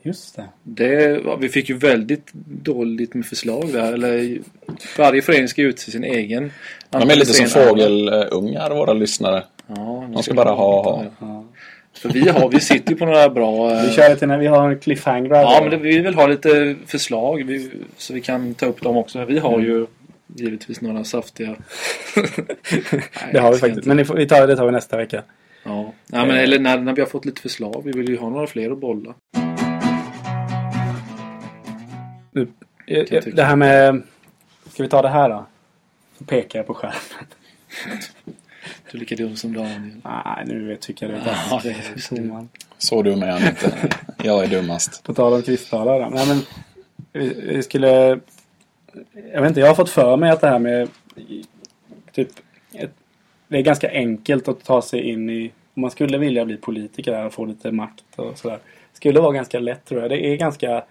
[SPEAKER 3] Just det.
[SPEAKER 4] Det, vi fick ju väldigt dåligt med förslag där. Eller, varje förening ska utse sin egen.
[SPEAKER 2] De är lite som fågelungar, våra lyssnare.
[SPEAKER 4] Ja,
[SPEAKER 2] De ska bara ha, ha.
[SPEAKER 3] Ja.
[SPEAKER 4] För vi, har, vi sitter ju på några bra... eh,
[SPEAKER 3] Vi kör det till när vi har cliffhanger.
[SPEAKER 4] Ja, men det, vi vill ha lite förslag vi, så vi kan ta upp dem också. Vi har ju givetvis några saftiga... Nej,
[SPEAKER 3] det har vi faktiskt.
[SPEAKER 4] inte-
[SPEAKER 3] Men ni får, vi tar, det tar vi nästa vecka.
[SPEAKER 4] Ja, Nej, men, eller när, när vi har fått lite förslag. Vi vill ju ha några fler att bolla.
[SPEAKER 3] Nu,
[SPEAKER 4] tycka.
[SPEAKER 3] det här med... Ska vi ta det här då? Så pekar jag på skärmen.
[SPEAKER 4] Du är lika dum som Daniel.
[SPEAKER 3] Nej, nu tycker jag det är
[SPEAKER 4] Ja, det är det.
[SPEAKER 2] Så dum är han inte. Jag är dummast.
[SPEAKER 3] På tal om kristaller. då. Nej, men vi, vi skulle... Jag vet inte, jag har fått för mig att det här med... Typ... Ett, det är ganska enkelt att ta sig in i... Om man skulle vilja bli politiker här och få lite makt och sådär. Skulle vara ganska lätt tror jag. Det är ganska...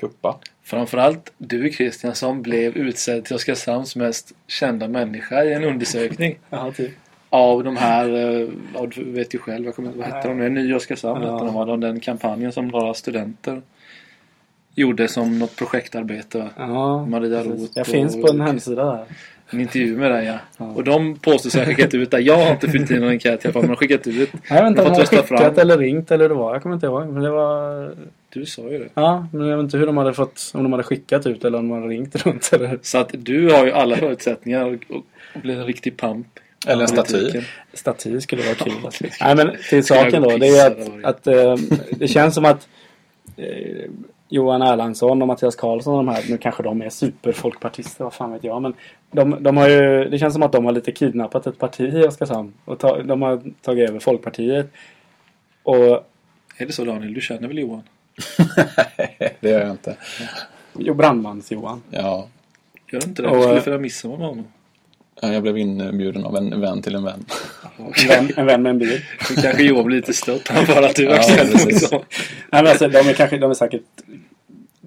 [SPEAKER 2] Kuppa.
[SPEAKER 4] Framförallt du Christian som blev utsedd till Oskarshamns mest kända människa i en undersökning.
[SPEAKER 3] Ja, typ.
[SPEAKER 4] Av de här, eh, ja, du vet ju själv, jag kommer vad hette de nu? Ny Oskarshamn
[SPEAKER 3] Ja.
[SPEAKER 4] de, var de den kampanjen som några studenter gjorde som något projektarbete.
[SPEAKER 3] Ja,
[SPEAKER 4] Maria. Roth
[SPEAKER 3] Jag
[SPEAKER 4] och-
[SPEAKER 3] finns på en hemsida där.
[SPEAKER 4] En intervju med dig ja.
[SPEAKER 3] Ja.
[SPEAKER 4] Och de påstår sig ha skickat ut det. Jag har inte fyllt i någon enkät i alla fall, men de har skickat ut.
[SPEAKER 3] Jag vet inte
[SPEAKER 4] Du
[SPEAKER 3] om
[SPEAKER 4] får
[SPEAKER 3] de har
[SPEAKER 4] rösta fram.
[SPEAKER 3] skickat eller ringt eller hur det var. Jag kommer inte ihåg. Men det var...
[SPEAKER 4] Du sa ju det.
[SPEAKER 3] Ja, men jag vet inte hur de hade fått... Om de hade skickat ut eller om de hade ringt runt eller...
[SPEAKER 4] Så att du har ju alla förutsättningar att bli en riktig pamp.
[SPEAKER 2] Eller en staty.
[SPEAKER 3] Staty skulle vara kul.
[SPEAKER 4] Ja, det skulle-
[SPEAKER 3] Nej men till saken då. Det är att, att eh, det känns som att eh, Johan Erlandsson och Mattias Karlsson och de här, nu kanske de är superfolkpartister, vad fan vet jag. Men de, de har ju, det känns som att de har lite kidnappat ett parti i Oskarshamn. Och ta, de har tagit över Folkpartiet. Och
[SPEAKER 4] Är det så Daniel? Du känner väl Johan?
[SPEAKER 2] Det gör jag inte.
[SPEAKER 3] jo, Brandmans-Johan.
[SPEAKER 2] Ja.
[SPEAKER 4] Gör inte det?
[SPEAKER 3] Och,
[SPEAKER 4] Du skulle
[SPEAKER 3] eh,
[SPEAKER 4] fira midsommar med honom.
[SPEAKER 2] Ja, Jag blev inbjuden av en vän till en vän.
[SPEAKER 3] En vän, en vän med en bil.
[SPEAKER 4] Kanske Johan blir lite stött han för att du
[SPEAKER 2] Ja.
[SPEAKER 3] Nej, men alltså, de är kanske, de är säkert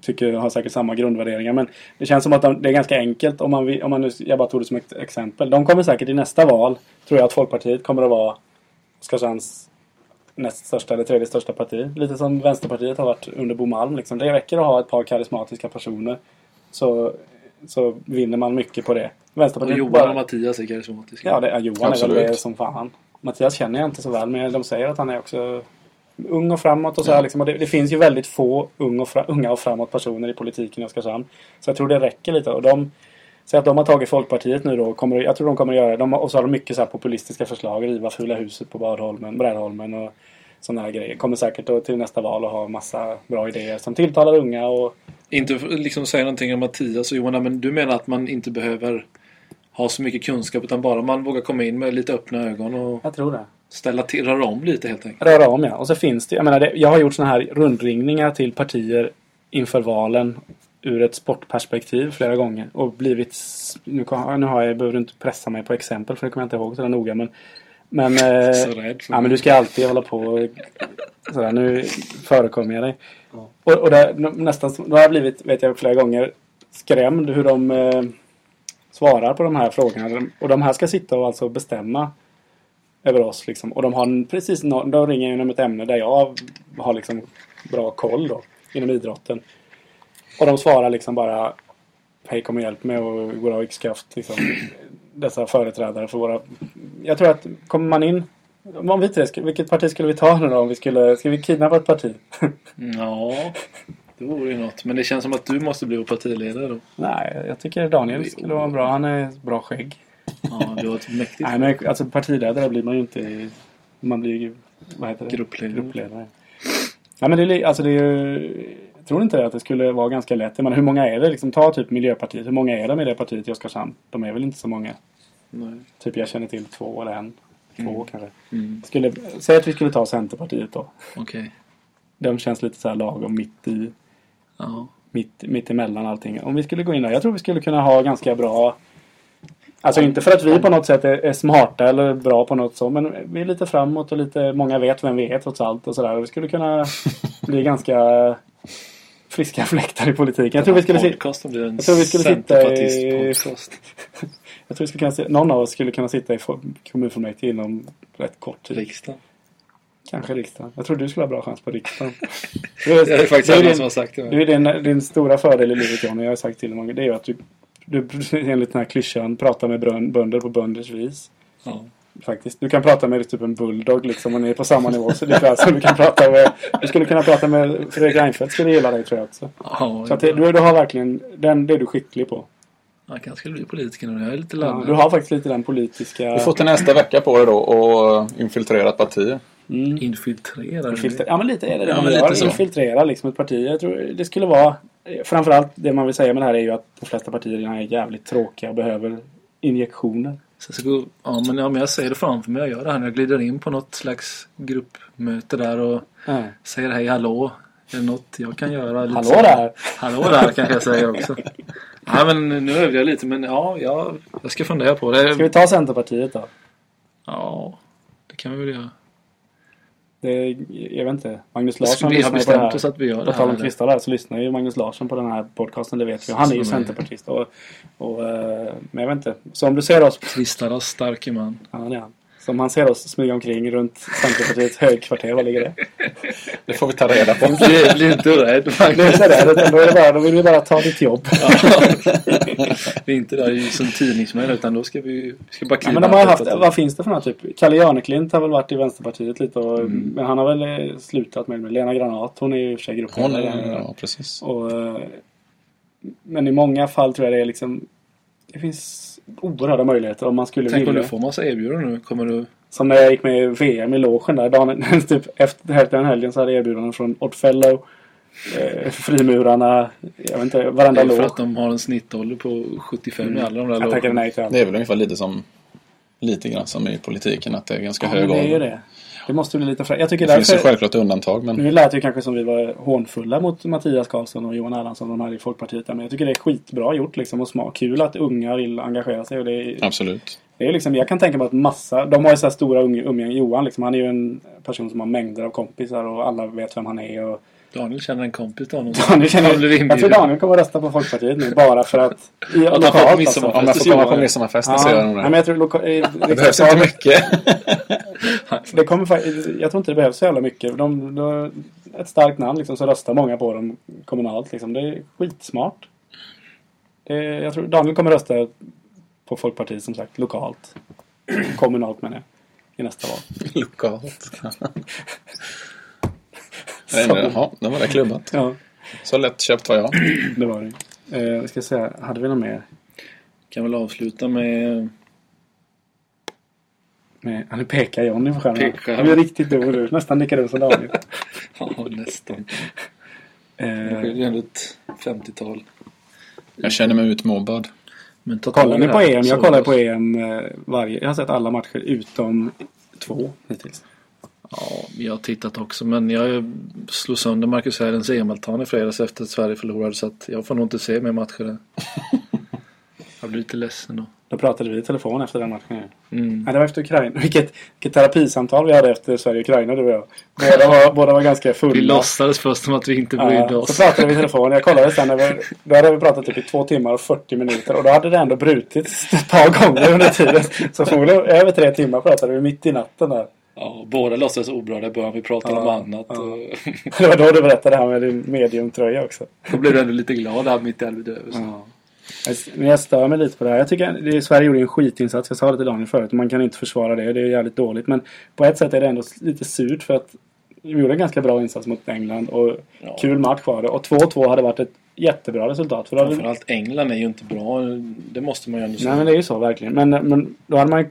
[SPEAKER 3] tycker, har säkert samma grundvärderingar. Men det känns som att de, det är ganska enkelt. Om man, om man nu, jag bara tog det som ett exempel. De kommer säkert i nästa val, tror jag att Folkpartiet kommer att vara Oskarshamns näst största eller tredje största parti. Lite som Vänsterpartiet har varit under Bo Malm. Liksom. Det räcker att ha ett par karismatiska personer. Så, så vinner man mycket på det.
[SPEAKER 4] Och
[SPEAKER 3] Vänsterpartiet
[SPEAKER 4] Johan
[SPEAKER 3] bara-
[SPEAKER 4] och Mattias är karismatiska.
[SPEAKER 3] Ja, det, ja, Johan är
[SPEAKER 2] Absolut.
[SPEAKER 3] väl det som fan. Mattias känner jag inte så väl, men de säger att han är också ung och framåt och så här. Liksom. Och det, det finns ju väldigt få ung och fra, unga och framåt personer i politiken i Oskarshamn. Så jag tror det räcker lite. Och de, så att de har tagit Folkpartiet nu då. Kommer, jag tror de kommer att göra de, har- Och så har de mycket så här populistiska förslag. Riva Fula huset på Badholmen, Brädholmen och sådana här grejer. Kommer säkert då till nästa val och ha massa bra idéer som tilltalar unga. Och,
[SPEAKER 4] Inte liksom säga någonting om Mattias och Johan, men du menar att man inte behöver ha så mycket kunskap utan bara man vågar komma in med lite öppna ögon och
[SPEAKER 3] jag tror det.
[SPEAKER 4] ställa till, röra om lite helt enkelt.
[SPEAKER 3] Röra om ja. Och så finns det, jag menar, det, jag har gjort såna här rundringningar till partier inför valen ur ett sportperspektiv flera gånger. Och blivit, nu, kan- nu har jag, jag behöver inte pressa mig på exempel för det kommer jag inte ihåg sådär noga. Men, men, eh,
[SPEAKER 4] Så rädd för
[SPEAKER 3] ja, men du ska alltid hålla på och sådär, nu förekommer jag dig. Och, och där, nästan, då har jag blivit, vet jag flera gånger, skrämd hur de eh, svarar på de här frågorna. Och de här ska sitta och alltså bestämma över oss. Liksom. Och de har precis no- de ringer inom ett ämne där jag har liksom bra koll då, inom idrotten. Och de svarar liksom bara Hej kom och hjälp mig och går av yxskaft. Liksom, dessa företrädare för våra... Jag tror att kommer man in... Om vi tre, vilket parti skulle vi ta nu då? Om vi skulle, ska vi kidnappa ett parti?
[SPEAKER 4] Ja, det vore ju något. Men det känns som att du måste bli vår partiledare då.
[SPEAKER 3] Nej, jag tycker Daniel skulle vara bra. Han är bra skägg.
[SPEAKER 4] Ja, du har ett mäktigt
[SPEAKER 3] Nej, men alltså partiledare blir man ju inte... i- Man blir ju... Vad heter det?
[SPEAKER 4] gruppledare.
[SPEAKER 3] Gruppledare. Ja, men det, är li- alltså det är ju... Tror inte att det skulle vara ganska lätt. Jag menar, hur många är det? Liksom, ta typ Miljöpartiet. Hur många är det med det partiet i Oskarshamn? De är väl inte så många.
[SPEAKER 4] Nej.
[SPEAKER 3] Typ jag känner till två eller en. Två kanske.
[SPEAKER 4] Mm.
[SPEAKER 3] Skulle, säg att vi skulle ta Centerpartiet då.
[SPEAKER 4] Okej.
[SPEAKER 3] De känns lite så här lagom mitt i.
[SPEAKER 4] Ja.
[SPEAKER 3] Mitt, mitt emellan allting. Om vi skulle gå in där. Jag tror vi skulle kunna ha ganska bra... Alltså inte för att vi på något sätt är, är smarta eller bra på något så. Men vi är lite framåt och lite... Många vet vem vi är trots allt och sådär. Vi skulle kunna bli ganska friska fläktar i politiken. Jag tror vi skulle, si- jag tror vi skulle sitta i- jag tror vi skulle kunna, någon av oss skulle kunna sitta i kommunfullmäktige inom rätt kort tid.
[SPEAKER 4] Riksdagen.
[SPEAKER 3] Kanske riksdagen. Jag tror du skulle ha bra chans på riksdagen.
[SPEAKER 4] Det är faktiskt
[SPEAKER 3] det är din-
[SPEAKER 4] som har sagt det.
[SPEAKER 3] Det är din, din stora fördel i livet Johnny, jag har sagt till dig många Det är ju att du, du enligt den här klyschan pratar med bönder på bönders vis.
[SPEAKER 4] Ja.
[SPEAKER 3] Faktiskt. Du kan prata med typ en bulldog liksom och ni är på samma nivå. Så det är som du kan prata med. Du skulle kunna prata med Fredrik Reinfeldt skulle gilla dig tror jag också.
[SPEAKER 4] Ja,
[SPEAKER 3] Så att det, du, du har verkligen, den, det är du skicklig på.
[SPEAKER 4] jag kanske skulle bli politiker nu. Jag är lite
[SPEAKER 3] Ja,
[SPEAKER 4] laddad.
[SPEAKER 3] du har faktiskt lite den politiska...
[SPEAKER 2] Du får till nästa vecka på dig då och infiltrera ett parti.
[SPEAKER 3] Mm.
[SPEAKER 4] Infiltrera.
[SPEAKER 3] Infiltre- ja men lite är det det
[SPEAKER 2] Ja,
[SPEAKER 3] man
[SPEAKER 2] men
[SPEAKER 3] gör.
[SPEAKER 2] lite så.
[SPEAKER 3] Infiltrera liksom ett parti. Jag tror det skulle vara... Framförallt det man vill säga med det här är ju att de flesta partierna är jävligt tråkiga och behöver injektioner.
[SPEAKER 4] Så jag ska gå, ja, men, ja, men jag säger det framför mig. Jag gör det här när jag glider in på något slags gruppmöte där och
[SPEAKER 3] Ja.
[SPEAKER 4] säger hej hallå. Är det något jag kan göra? Lite
[SPEAKER 3] Hallå
[SPEAKER 4] så-
[SPEAKER 3] där!
[SPEAKER 4] Hallå där kanske jag säger också. Nej men nu övade jag lite men ja, jag, jag ska fundera på det.
[SPEAKER 3] Ska vi ta Centerpartiet då?
[SPEAKER 4] Ja, det kan vi väl göra.
[SPEAKER 3] Det, jag vet inte. Magnus
[SPEAKER 4] Vi
[SPEAKER 3] Larsson
[SPEAKER 4] har
[SPEAKER 3] på det
[SPEAKER 4] bestämt oss att vi gör
[SPEAKER 3] På
[SPEAKER 4] det
[SPEAKER 3] tal om kvistar där så lyssnar ju Magnus Larsson på den här podcasten. Det vet vi. Han är ju centerpartist. Och, och, eh, men jag vet inte. Så om du ser oss...
[SPEAKER 4] Kristarnas starke man.
[SPEAKER 3] Ja, det är han. Så om han ser oss smyga omkring runt Centerpartiets högkvarter, var ligger det?
[SPEAKER 2] Det får vi ta reda på.
[SPEAKER 4] Bli, inte rädd
[SPEAKER 3] Det är inte det. utan Då, är det bara, då vill vi bara ta ditt jobb.
[SPEAKER 4] Vi är inte där som tidningsmän utan då ska vi, vi ska bara
[SPEAKER 3] Ja,
[SPEAKER 4] kliva
[SPEAKER 3] men de har haft, vad finns det för några typ? Kalle Janeklint har väl varit i Vänsterpartiet lite och,
[SPEAKER 4] Mm.
[SPEAKER 3] men han har väl eh, slutat med det. Lena Granat, hon är ju i och för sig
[SPEAKER 2] Hon
[SPEAKER 3] gruppledare.
[SPEAKER 2] är, ja, precis.
[SPEAKER 3] Och, eh, men i många fall tror jag det är liksom Det finns oerhörda möjligheter om man skulle
[SPEAKER 4] Tänk om
[SPEAKER 3] vilja.
[SPEAKER 4] du får massa erbjudanden nu. Kommer du...
[SPEAKER 3] Som när jag gick med i VM i logen där. Dagen, typ efter av helgen så hade jag erbjudanden från Oddfellow. Eh, frimurarna. Jag vet inte, varenda
[SPEAKER 4] Det är för
[SPEAKER 3] låg.
[SPEAKER 4] att de har en snittålder på 75 i alla de där
[SPEAKER 3] Jag tackade
[SPEAKER 4] logen.
[SPEAKER 3] nej till allt.
[SPEAKER 2] Det är väl ungefär lite som Lite grann som i politiken att det är ganska
[SPEAKER 3] Ja,
[SPEAKER 2] hög
[SPEAKER 3] men det är ju
[SPEAKER 2] ålder.
[SPEAKER 3] Det. Måste bli lite frä... Jag tycker
[SPEAKER 2] Det finns ju
[SPEAKER 3] därför...
[SPEAKER 2] självklart undantag men
[SPEAKER 3] Nu lät det kanske som vi var hånfulla mot Mattias Karlsson och Johan Erlandsson de här i Folkpartiet. Men jag tycker det är skitbra gjort liksom och smart. Kul att unga vill engagera sig. Och det är,
[SPEAKER 2] absolut.
[SPEAKER 3] det är liksom, jag kan tänka mig att massa, de har ju så här stora umgängen. Johan liksom, han är ju en person som har mängder av kompisar och alla vet vem han är. Och
[SPEAKER 4] Daniel känner en kompis till honom.
[SPEAKER 3] Daniel känner,
[SPEAKER 4] Han blev
[SPEAKER 3] jag tror. Daniel kommer att rösta på Folkpartiet nu bara för att... I,
[SPEAKER 4] han
[SPEAKER 3] lokalt alltså.
[SPEAKER 2] Om jag får komma på midsommarfesten så gör
[SPEAKER 3] nej, men
[SPEAKER 2] det.
[SPEAKER 3] jag tror loka, i,
[SPEAKER 2] Det behövs inte mycket.
[SPEAKER 3] Det kommer, jag tror inte det behövs så jävla mycket. De, de, ett starkt namn liksom, så röstar många på dem kommunalt. Liksom. Det är skitsmart. Det, jag tror Daniel kommer rösta på Folkpartiet som sagt lokalt. Kommunalt menar jag. I nästa val.
[SPEAKER 2] Lokalt. Nej, nej, Jaha, då var det klubbat.
[SPEAKER 3] Ja,
[SPEAKER 2] Så lätt köpt var jag.
[SPEAKER 3] det var det. Eh, vi ska se, hade vi något mer?
[SPEAKER 4] Kan väl avsluta med...
[SPEAKER 3] Med, ja, nu pekar Johnny på skärmen.
[SPEAKER 4] Pekskärm.
[SPEAKER 3] Han blir riktigt dum du. Nästan lika dum som Daniel.
[SPEAKER 4] Ja, nästan. Det
[SPEAKER 3] Eh,
[SPEAKER 4] är ju ändå ett 50-tal.
[SPEAKER 2] Jag känner mig utmobbad.
[SPEAKER 4] Men
[SPEAKER 3] kollar ni
[SPEAKER 4] det
[SPEAKER 3] på. EM? Jag kollar på EM eh, varje... Jag har sett alla matcher utom två hittills.
[SPEAKER 4] Ja, jag har tittat också men jag slog sönder Marcus Herrens EM-altan i fredags efter att Sverige förlorade så att jag får nog inte se mer matcher där. Jag blir lite ledsen då.
[SPEAKER 3] Då pratade vi i telefon efter den matchen.
[SPEAKER 4] Mm.
[SPEAKER 3] Nej, det var efter Ukraina. Vilket, vilket terapisamtal vi hade efter Sverige-Ukraina, du och jag. Båda var, båda var ganska fulla.
[SPEAKER 4] Vi låtsades först som att vi inte brydde
[SPEAKER 3] Ja,
[SPEAKER 4] oss.
[SPEAKER 3] så pratade vi i telefon. Jag kollade sen. Över, då hade vi pratat typ i två timmar och 40 minuter. Och då hade det ändå brutits ett par gånger under tiden. Så förmodligen över tre timmar pratade vi mitt i natten där.
[SPEAKER 4] Ja, båda låtsades oberörda i början. Vi pratade
[SPEAKER 3] Ja,
[SPEAKER 4] om annat.
[SPEAKER 3] ja.
[SPEAKER 4] Och
[SPEAKER 3] Det var då du berättade det här med din mediumtröja också.
[SPEAKER 4] då blev du ändå lite glad här mitt i all bedrövelse.
[SPEAKER 3] Ja. Men jag stör mig lite på det här. Jag tycker det, Sverige gjorde en skitinsats. Jag sa det till Daniel förut. Man kan inte försvara det. Det är jävligt dåligt. Men på ett sätt är det ändå lite surt för att vi gjorde en ganska bra insats mot England. Och
[SPEAKER 4] Ja.
[SPEAKER 3] kul match var det. Och 2-2 hade varit ett jättebra resultat. För
[SPEAKER 4] Framförallt England är ju inte bra. Det måste man ju ändå säga.
[SPEAKER 3] nej men det är ju så verkligen. Men, men då hade man ju...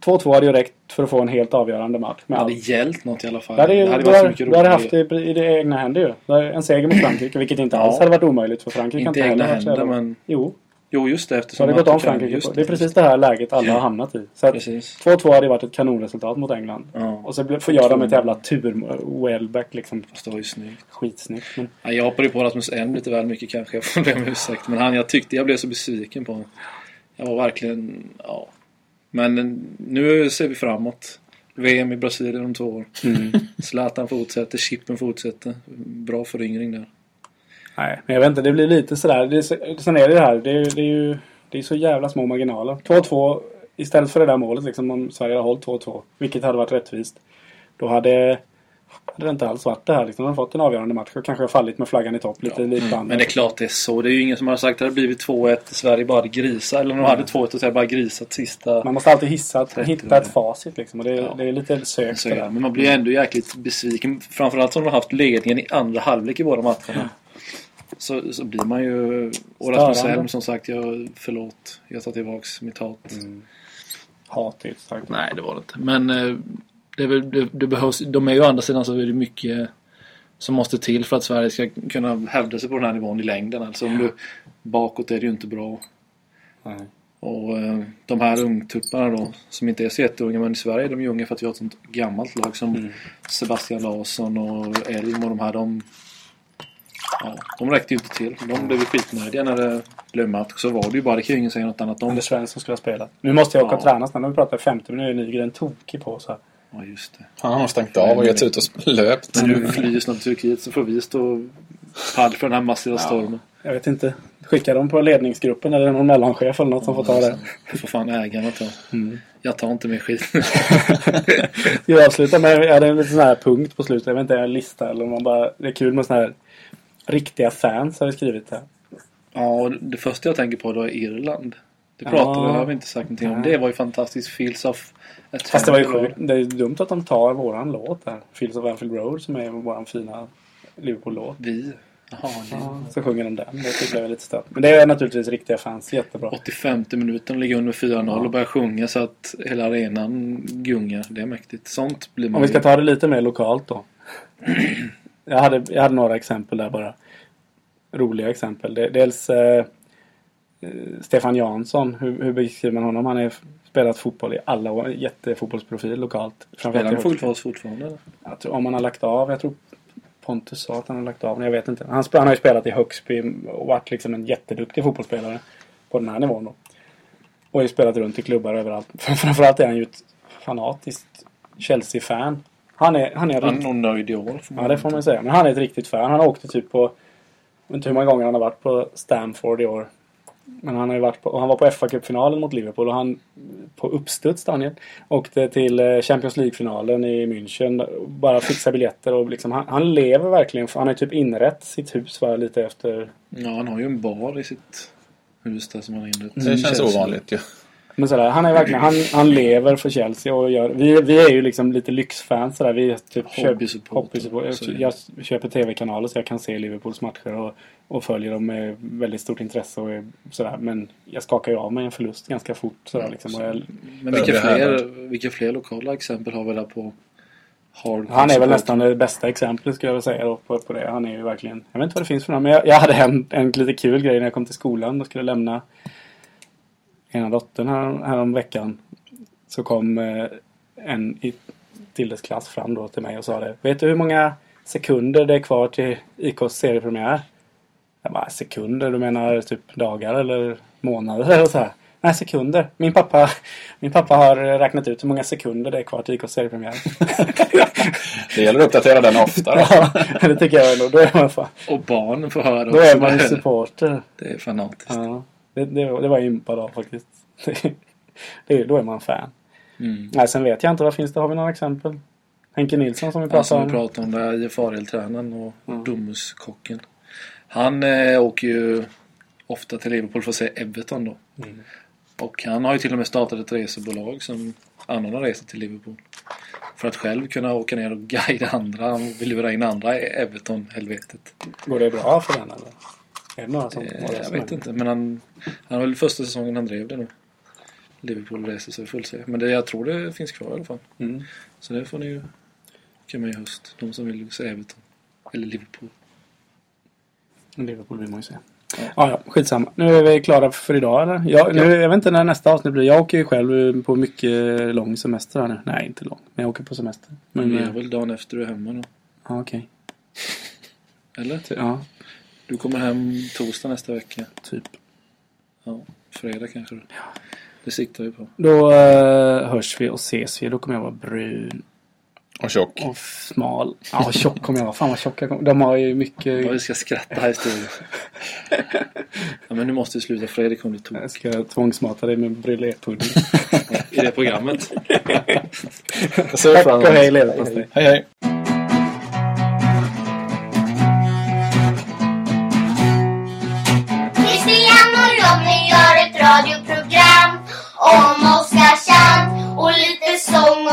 [SPEAKER 3] 2-2 hade ju räckt för att få en helt avgörande match. Med
[SPEAKER 4] det hade
[SPEAKER 3] allt.
[SPEAKER 4] hjälpt något i alla fall.
[SPEAKER 3] Det hade, ju,
[SPEAKER 4] det hade varit så
[SPEAKER 3] har,
[SPEAKER 4] mycket
[SPEAKER 3] du hade haft det i, i det egna händer ju. En seger mot Frankrike, vilket inte
[SPEAKER 4] Ja.
[SPEAKER 3] alls hade varit omöjligt för Frankrike.
[SPEAKER 4] Inte
[SPEAKER 3] heller
[SPEAKER 4] egna händer men...
[SPEAKER 3] Jo,
[SPEAKER 4] Jo just det eftersom...
[SPEAKER 3] det gått om Frankrike. på. Det är precis det här läget alla har hamnat i. Så att
[SPEAKER 4] Precis.
[SPEAKER 3] 2-2 hade varit ett kanonresultat mot England.
[SPEAKER 4] Ja.
[SPEAKER 3] Och så får jag dem ett jävla tur... Welbeck liksom.
[SPEAKER 4] Fast det var ju snyggt.
[SPEAKER 3] Skitsnyggt. Men
[SPEAKER 4] Ja, jag hoppade ju på Rasmus Elm lite väl mycket kanske. Jag får be om ursäkt. Men han, jag tyckte jag blev så besviken på honom. Jag var verkligen... Ja. Men nu ser vi framåt. VM i Brasilien om två år.
[SPEAKER 3] Mm.
[SPEAKER 4] Zlatan fortsätter, Chippen fortsätter. Bra föryngring där.
[SPEAKER 3] Nej, men jag vet inte. Det blir lite sådär. Det är, så- sen är det det här. Det är, det är ju det är så jävla små marginaler. 2-2 istället för det där målet liksom. Om Sverige hade hållit 2-2. Vilket hade varit rättvist. Då hade, hade det inte alls varit det här. Liksom. De hade fått en avgörande match och kanske fallit med flaggan i topp lite. lite band.
[SPEAKER 4] Men det är klart det är så. Det är ju ingen som har sagt att det hade blivit 2-1. Sverige bara hade grisat. Eller de hade 2-1 och Sverige bara grisat sista...
[SPEAKER 3] Man måste alltid hissa, hitta ett
[SPEAKER 4] ja.
[SPEAKER 3] facit liksom. Och det,
[SPEAKER 4] Ja.
[SPEAKER 3] det är lite sökt
[SPEAKER 4] Så, ja, men man blir ju ändå jäkligt besviken. Framförallt som de har haft ledningen i andra halvlek i båda matcherna. Så, så blir man ju... Och Rasmus. Elm som sagt, jag, förlåt. Jag tar tillbaks mitt hat.
[SPEAKER 3] Hat är ett starkt
[SPEAKER 4] Nej, det var det inte. Men eh, det, det, det behövs, de är ju å andra sidan så är det mycket som måste till för att Sverige ska kunna hävda sig på den här nivån i längden. Alltså om du, bakåt är det ju inte bra.
[SPEAKER 3] Nej.
[SPEAKER 4] Och eh, de här ungtupparna då, som inte är så jätteunga, men i Sverige är de ju unga för att vi har ett sånt gammalt lag som
[SPEAKER 3] Mm.
[SPEAKER 4] Sebastian Larsson och Elm och de här. De, ja, de räckte ju inte till. De blev ju skitnödiga när det blev match. Så var det ju bara. Det kan ju ingen säga något annat om.
[SPEAKER 3] Anders Svensson skulle ha spelat. Nu måste jag åka
[SPEAKER 4] Ja.
[SPEAKER 3] och träna snart. Nu pratar 50 minuter. Nygren tokig på så här.
[SPEAKER 4] Ja, just det.
[SPEAKER 2] Han har stängt av och gett ut och löpt.
[SPEAKER 4] När du flyr snart till Turkiet så får vi stå pall för den här massiva stormen.
[SPEAKER 3] Jag vet inte. Skicka dem på ledningsgruppen eller någon mellanchef eller något som får ta det.
[SPEAKER 4] Det får fan ägarna ta. Jag tar inte mer skit.
[SPEAKER 3] Jag avslutar med jag hade en liten sån här punkt på slutet. Jag vet inte, en lista eller om man bara... Det är kul med såna här riktiga fans har vi skrivit här.
[SPEAKER 4] ja, och det första jag tänker på då är Irland. Det
[SPEAKER 3] Ja.
[SPEAKER 4] pratade, det har vi inte sagt någonting om. Det var ju fantastiskt. Fields of...
[SPEAKER 3] Fast det var ju sjukt. Det är dumt att de tar våran låt där. Fields of Anfield Road som är våran fina Liverpool-låt.
[SPEAKER 4] Vi. Jaha.
[SPEAKER 3] Ja, så sjunger de den. Det är lite stört. Men det är naturligtvis riktiga fans. Jättebra.
[SPEAKER 4] 85 minuten ligger under 4-0 och börjar sjunga så att hela arenan gungar. Det är mäktigt. Sånt blir man
[SPEAKER 3] Om vi ska
[SPEAKER 4] ju-
[SPEAKER 3] ta det lite mer lokalt då. Jag hade, jag hade några exempel där bara. Roliga exempel. Dels eh, eh, Stefan Jansson. Hur, hur beskriver man honom? Han har spelat fotboll i alla år. Jättefotbollsprofil lokalt.
[SPEAKER 4] Spelar han fotboll fortfarande?
[SPEAKER 3] Jag tror, om han har lagt av. Jag tror Pontus sa att han har lagt av. Men jag vet inte. Han, han har ju spelat i Högsby och varit liksom en jätteduktig fotbollsspelare. På den här nivån då. Och har ju spelat runt i klubbar överallt. Framförallt är han ju ett fanatiskt Chelsea-fan. Han är, han är
[SPEAKER 4] Han är nog nöjd i år.
[SPEAKER 3] Ja, det får man säga. Men han är ett riktigt fan. Han åkte typ på... Jag vet inte hur många gånger han har varit på Stamford i år. Men han har ju varit på... Och han var på fa Cup-finalen mot Liverpool och han... På uppstuds, Daniel. Åkte till eh, Champions League-finalen i München. Bara fixa biljetter och liksom... Han, han lever verkligen. Han har ju typ inrett sitt hus var lite efter...
[SPEAKER 4] Ja, han har ju en bar i sitt hus där som han har inrett.
[SPEAKER 2] Det känns
[SPEAKER 4] Chelsea.
[SPEAKER 2] ovanligt ju.
[SPEAKER 3] Men sådär, han är verkligen... Han, han lever för Chelsea och gör... Vi, vi är ju liksom lite lyxfans sådär. Vi är typ... köp-
[SPEAKER 4] Hobbysupporter.
[SPEAKER 3] Hobbysupporter.
[SPEAKER 4] Så är det.
[SPEAKER 3] Jag köper tv-kanaler så jag kan se Liverpools matcher och, och följer dem med väldigt stort intresse och är sådär. Men jag skakar ju av mig en förlust ganska fort sådär liksom. Och jag,
[SPEAKER 4] Men vilka fler, vilka fler lokala exempel har vi där på hardcore
[SPEAKER 3] han är väl
[SPEAKER 4] support?
[SPEAKER 3] nästan det bästa exemplet skulle jag vilja säga då, på, på det. Han är ju verkligen... Jag vet inte vad det finns för någon, men jag, jag hade en, en lite kul grej när jag kom till skolan och skulle lämna ena dottern här, här om veckan. Så kom eh, en i Tildes klass fram då till mig och sa det. Vet du hur många sekunder det är kvar till IKs seriepremiär? Jag bara, sekunder? Du menar typ dagar eller månader eller så här? Nej, sekunder. Min pappa, min pappa har räknat ut hur många sekunder det är kvar till IKs seriepremiär.
[SPEAKER 2] Det gäller att uppdatera den oftare.
[SPEAKER 3] ja, det tycker jag ändå. Då är man, fan,
[SPEAKER 4] Och barnen får höra
[SPEAKER 3] då är man ju supporter.
[SPEAKER 4] Det är fanatiskt.
[SPEAKER 3] Ja, det, det, det var jag impad av faktiskt. Det, då är man fan.
[SPEAKER 4] Mm.
[SPEAKER 3] Nej, sen vet jag inte. Vad finns det? Har vi några exempel? Henke Nilsson som vi pratade
[SPEAKER 4] som
[SPEAKER 3] om.
[SPEAKER 4] vi pratade om där, IF tränaren och
[SPEAKER 3] Mm.
[SPEAKER 4] Domuskocken. Han eh, åker ju ofta till Liverpool för att se Everton då.
[SPEAKER 3] Mm.
[SPEAKER 4] Och han har ju till och med startat ett resebolag som anordnar resor till Liverpool. För att själv kunna åka ner och guida andra. Han vill lura in andra i Everton-helvetet.
[SPEAKER 3] Går det bra för den eller? Är det några som
[SPEAKER 4] Eh, jag vet inte, men han, han var väl första säsongen han drev det nu. Liverpool reser sig full. Men det, jag tror det finns kvar i alla fall.
[SPEAKER 3] Mm.
[SPEAKER 4] Så det får ni ju åka med i höst. De som vill se Everton. Eller Liverpool.
[SPEAKER 3] Liverpool vill man ju se. Ja, ja, skitsamma. Nu är vi klara för idag eller? Jag, nu, jag vet inte när nästa avsnitt blir. Jag åker ju själv på mycket lång semester här nu. Nej, inte lång. Men jag åker på semester.
[SPEAKER 4] Men
[SPEAKER 3] Men,
[SPEAKER 4] det är
[SPEAKER 3] eh,
[SPEAKER 4] väl dagen efter du är hemma då?
[SPEAKER 3] ja, okej.
[SPEAKER 4] Eller?
[SPEAKER 3] Ja,
[SPEAKER 4] Du kommer hem torsdag nästa vecka.
[SPEAKER 3] typ.
[SPEAKER 4] Ja, fredag kanske då. Det siktar vi på.
[SPEAKER 3] Då eh, hörs vi och ses vi. Då kommer jag vara brun
[SPEAKER 2] Och tjock.
[SPEAKER 3] och smal. Ja, tjock kommer jag vara. Fan vad tjock jag kommer De har ju mycket...
[SPEAKER 4] Ja, vi ska skratta här i studion. ja, men nu måste vi sluta. Fredrik kommer bli tokig.
[SPEAKER 3] Jag ska tvångsmata dig med brulépudding.
[SPEAKER 4] I det programmet.
[SPEAKER 2] Jag ser
[SPEAKER 3] Tack
[SPEAKER 2] fram
[SPEAKER 3] och
[SPEAKER 2] emot.
[SPEAKER 3] hej leverpastej.
[SPEAKER 2] Hej hej.
[SPEAKER 1] Christian radioprogram om Oskarshamn och lite sång.